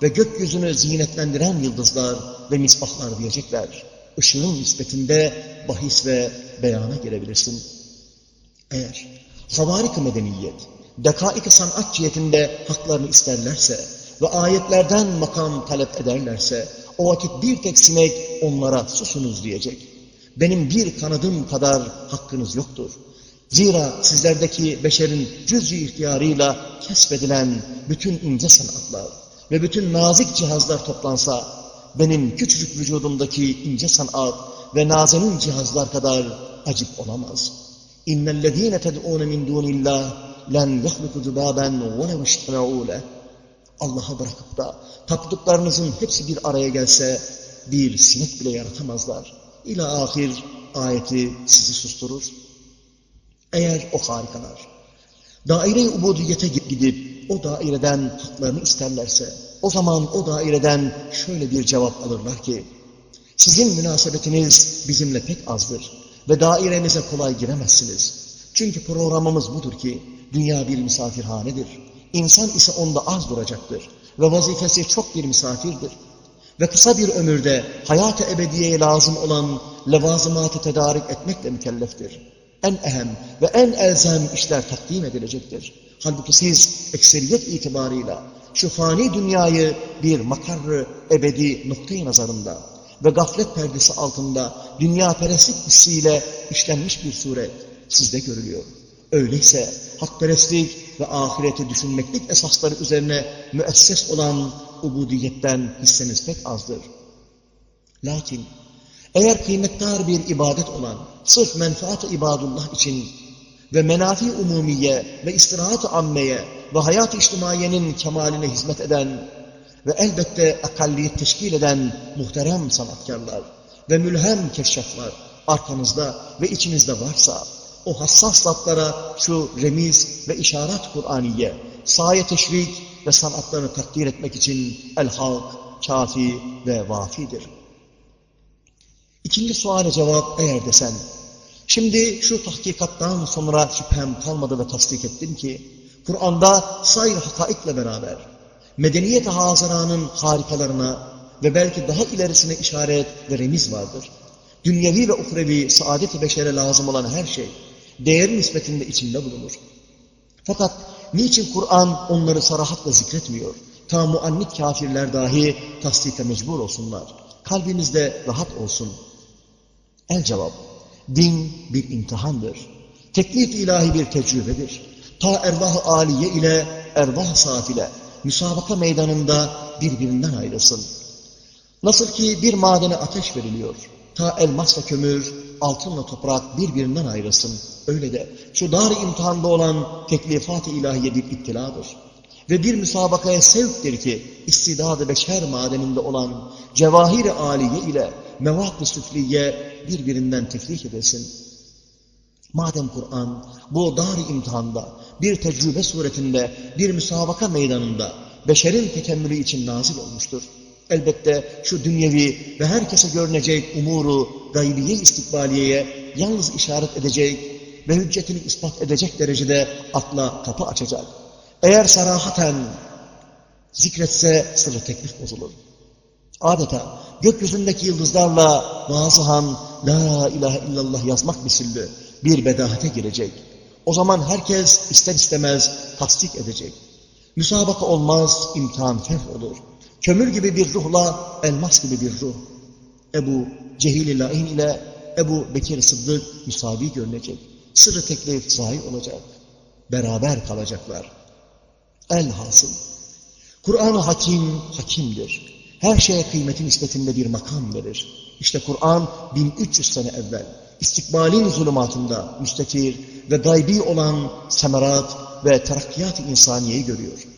S1: ve gökyüzünü zinetlendiren yıldızlar ve misbahlar diyecekler. Işığın nispetinde bahis ve beyana girebilirsin. Eğer havarik medeniyet, dekaik sanat cihetinde haklarını isterlerse ve ayetlerden makam talep ederlerse, o vakit bir tek sinek onlara susunuz diyecek. Benim bir kanadım kadar hakkınız yoktur. Zira sizlerdeki beşerin cüz-i ihtiyarıyla kesbedilen bütün ince sanatlar ve bütün nazik cihazlar toplansa, benim küçücük vücudumdaki ince sanat ve nazenin cihazlar kadar acip olamaz. İnnellezîne ted'ûne min dûnillâh len yahluku zubâben ve lev iştema'ûleh. Allah'a bırakıp da taptıklarınızın hepsi bir araya gelse bir sinek bile yaratamazlar. İla ahir ayeti sizi susturur. Eğer o harikalar daire-i ubudiyete gidip o daireden haklarını isterlerse o zaman o daireden şöyle bir cevap alırlar ki sizin münasebetiniz bizimle pek azdır ve dairemize kolay giremezsiniz. Çünkü programımız budur ki dünya bir misafirhanedir. İnsan ise onda az duracaktır ve vazifesi çok bir misafirdir. Ve kısa bir ömürde hayat-ı ebediyeye lazım olan levazımatı tedarik etmekle mükelleftir. En ehem ve en elzem işler takdim edilecektir. Halbuki siz ekseriyet itibarıyla şu fani dünyayı bir makarrı ebedi noktayı nazarında ve gaflet perdesi altında dünya perestlik hissiyle işlenmiş bir suret sizde görülüyor. Öyleyse hakperestlik ve ahireti düşünmeklik esasları üzerine müesses olan ubudiyetten hisseniz pek azdır. Lakin eğer kıymetdar bir ibadet olan sırf menfaat-ı ibadullah için ve menafi umumiye ve istirahat-ı ammeye ve hayat-ı içtimaiyenin kemaline hizmet eden ve elbette akalliyet teşkil eden muhterem sanatkarlar ve mülhem keşşaflar arkanızda ve içinizde varsa o hassas laflara şu remiz ve işaret Kur'aniye, saye teşvik ve sanatlarını takdir etmek için el-halk, kafi ve vafidir. İkinci suale cevap eğer desen, şimdi şu tahkikattan sonra şüphem kalmadı ve tasdik ettim ki, Kur'an'da sayr hakaikle beraber, medeniyet-i hazaranın harikalarına ve belki daha ilerisine işaret ve remiz vardır. Dünyevi ve uhrevi saadet-i beşere lazım olan her şey, değer nispetinde içinde bulunur. Fakat niçin Kur'an onları sarahatla zikretmiyor? Ta muannit kafirler dahi tasdike mecbur olsunlar. Kalbinizde rahat olsun. El cevap, din bir imtihandır. Teklif ilahi bir tecrübedir. Ta ervah-ı aliye ile ervah-ı safile müsabaka meydanında birbirinden ayrılsın. Nasıl ki bir madene ateş veriliyor, ta elmasla kömür, altınla toprak birbirinden ayrılsın. Öyle de şu dar imtihanda olan teklifat-ı ilahiye bir iptiladır. Ve bir müsabakaya sevktir ki istidadı beşer madeninde olan cevahir-i aliye ile mevat-ı süfliye birbirinden tefrik edilsin. Madem Kur'an bu dar imtihanda bir tecrübe suretinde bir müsabaka meydanında beşerin tekemmülü için nazil olmuştur. Elbette şu dünyevi ve herkese görünecek umuru gaybiye istikbaliyeye yalnız işaret edecek ve hüccetini ispat edecek derecede akla kapı açacak. Eğer sarahaten zikretse sırrı teklif bozulur. Adeta gökyüzündeki yıldızlarla vaazıhan La ilahe illallah yazmak misilli bir bedahate girecek. O zaman herkes ister istemez tasdik edecek. Müsabaka olmaz, imtihan fef olur. Kömür gibi bir ruhla elmas gibi bir ruh. Ebu Cehil-i Lain ile Ebu Bekir Sıddık müsavi görünecek. Sırrı teklif zayi olacak. Beraber kalacaklar. Elhasıl. Kur'an-ı Hakim, hakimdir. Her şeye kıymetin nispetinde bir makam verir. İşte Kur'an 1300 sene evvel istikbalin zulümatında müstekir ve gaybi olan semerat ve terakkiyat-ı insaniyeyi görüyor.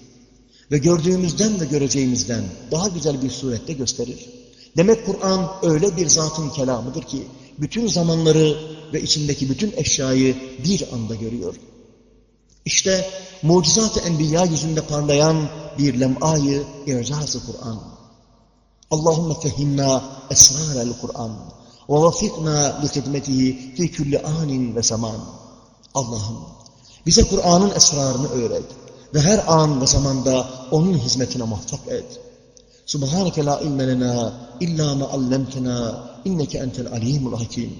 S1: Ve gördüğümüzden ve göreceğimizden daha güzel bir surette gösterir. Demek Kur'an öyle bir zatın kelamıdır ki bütün zamanları ve içindeki bütün eşyayı bir anda görüyor. İşte mucizat-ı enbiya yüzünde parlayan bir lem'ayı i'caz-ı Kur'an. Allahümme fehimna esrarel Kur'an ve vafikna li hidmetihi fi külli anin ve zaman. Allah'ım bize Kur'an'ın esrarını öğret ve her an ve zamanda onun hizmetine muvaffak et. Subhaneke la ilme illa ma allamtena inneke entel alimul hakim.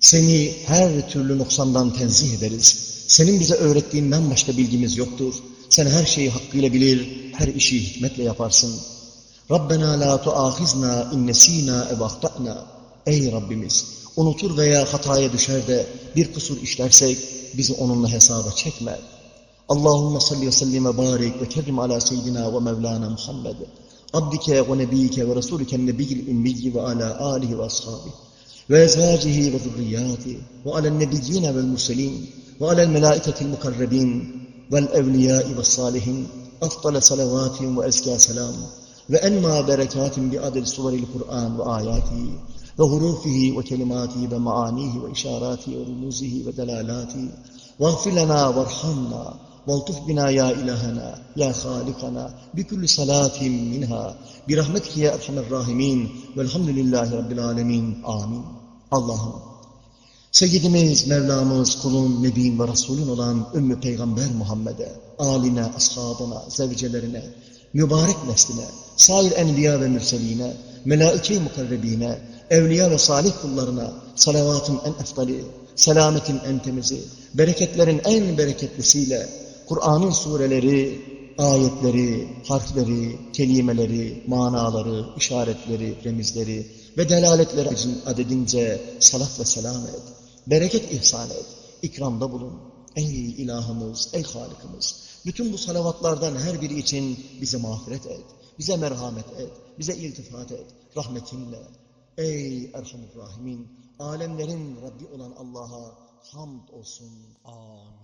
S1: Seni her türlü noksandan tenzih ederiz. Senin bize öğrettiğinden başka bilgimiz yoktur. Sen her şeyi hakkıyla bilir, her işi hikmetle yaparsın. Rabbena la tuahizna in nesina ev ahtana. Ey Rabbimiz! Unutur veya hataya düşer de bir kusur işlersek bizi onunla hesaba çekme. اللهم صل وسلم وبارك وكرم على سيدنا ومولانا محمد عبدك ونبيك ورسولك النبي الأمي وعلى آله وأصحابه وأزواجه وذرياته وعلى النبيين والمرسلين وعلى الملائكة المقربين والأولياء والصالحين أفضل صلوات وأزكى سلام وأنما بركات بأدل صور القرآن وآياته وحروفه وكلماته ومعانيه وإشاراته ورموزه ودلالاته واغفر لنا وارحمنا. Valtuf bina ya ilahena, ya halikana, bikülli salatim minha, birahmetike ya erhamer rahimin, velhamdülillahi rabbil alemin. Amin. Allah'ım, Seyyidimiz, Mevlamız, kulun, nebin ve Resulün olan Ümmü Peygamber Muhammed'e, aline, ashabına, zevcelerine, mübarek nesline, sair enbiya ve mürseline, melaike-i mukarrebine, evliya ve salih kullarına salavatın en eftali, selametin en temizi, bereketlerin en bereketlisiyle, Kur'an'ın sureleri, ayetleri, harfleri, kelimeleri, manaları, işaretleri, remizleri ve delaletleri adedince salat ve selam et. Bereket ihsan et, ikramda bulun. Ey ilahımız, ey halikimiz, bütün bu salavatlardan her biri için bize mağfiret et, bize merhamet et, bize iltifat et, rahmetinle. Ey Erhamur Rahimin, alemlerin Rabbi olan Allah'a hamd olsun. Amin.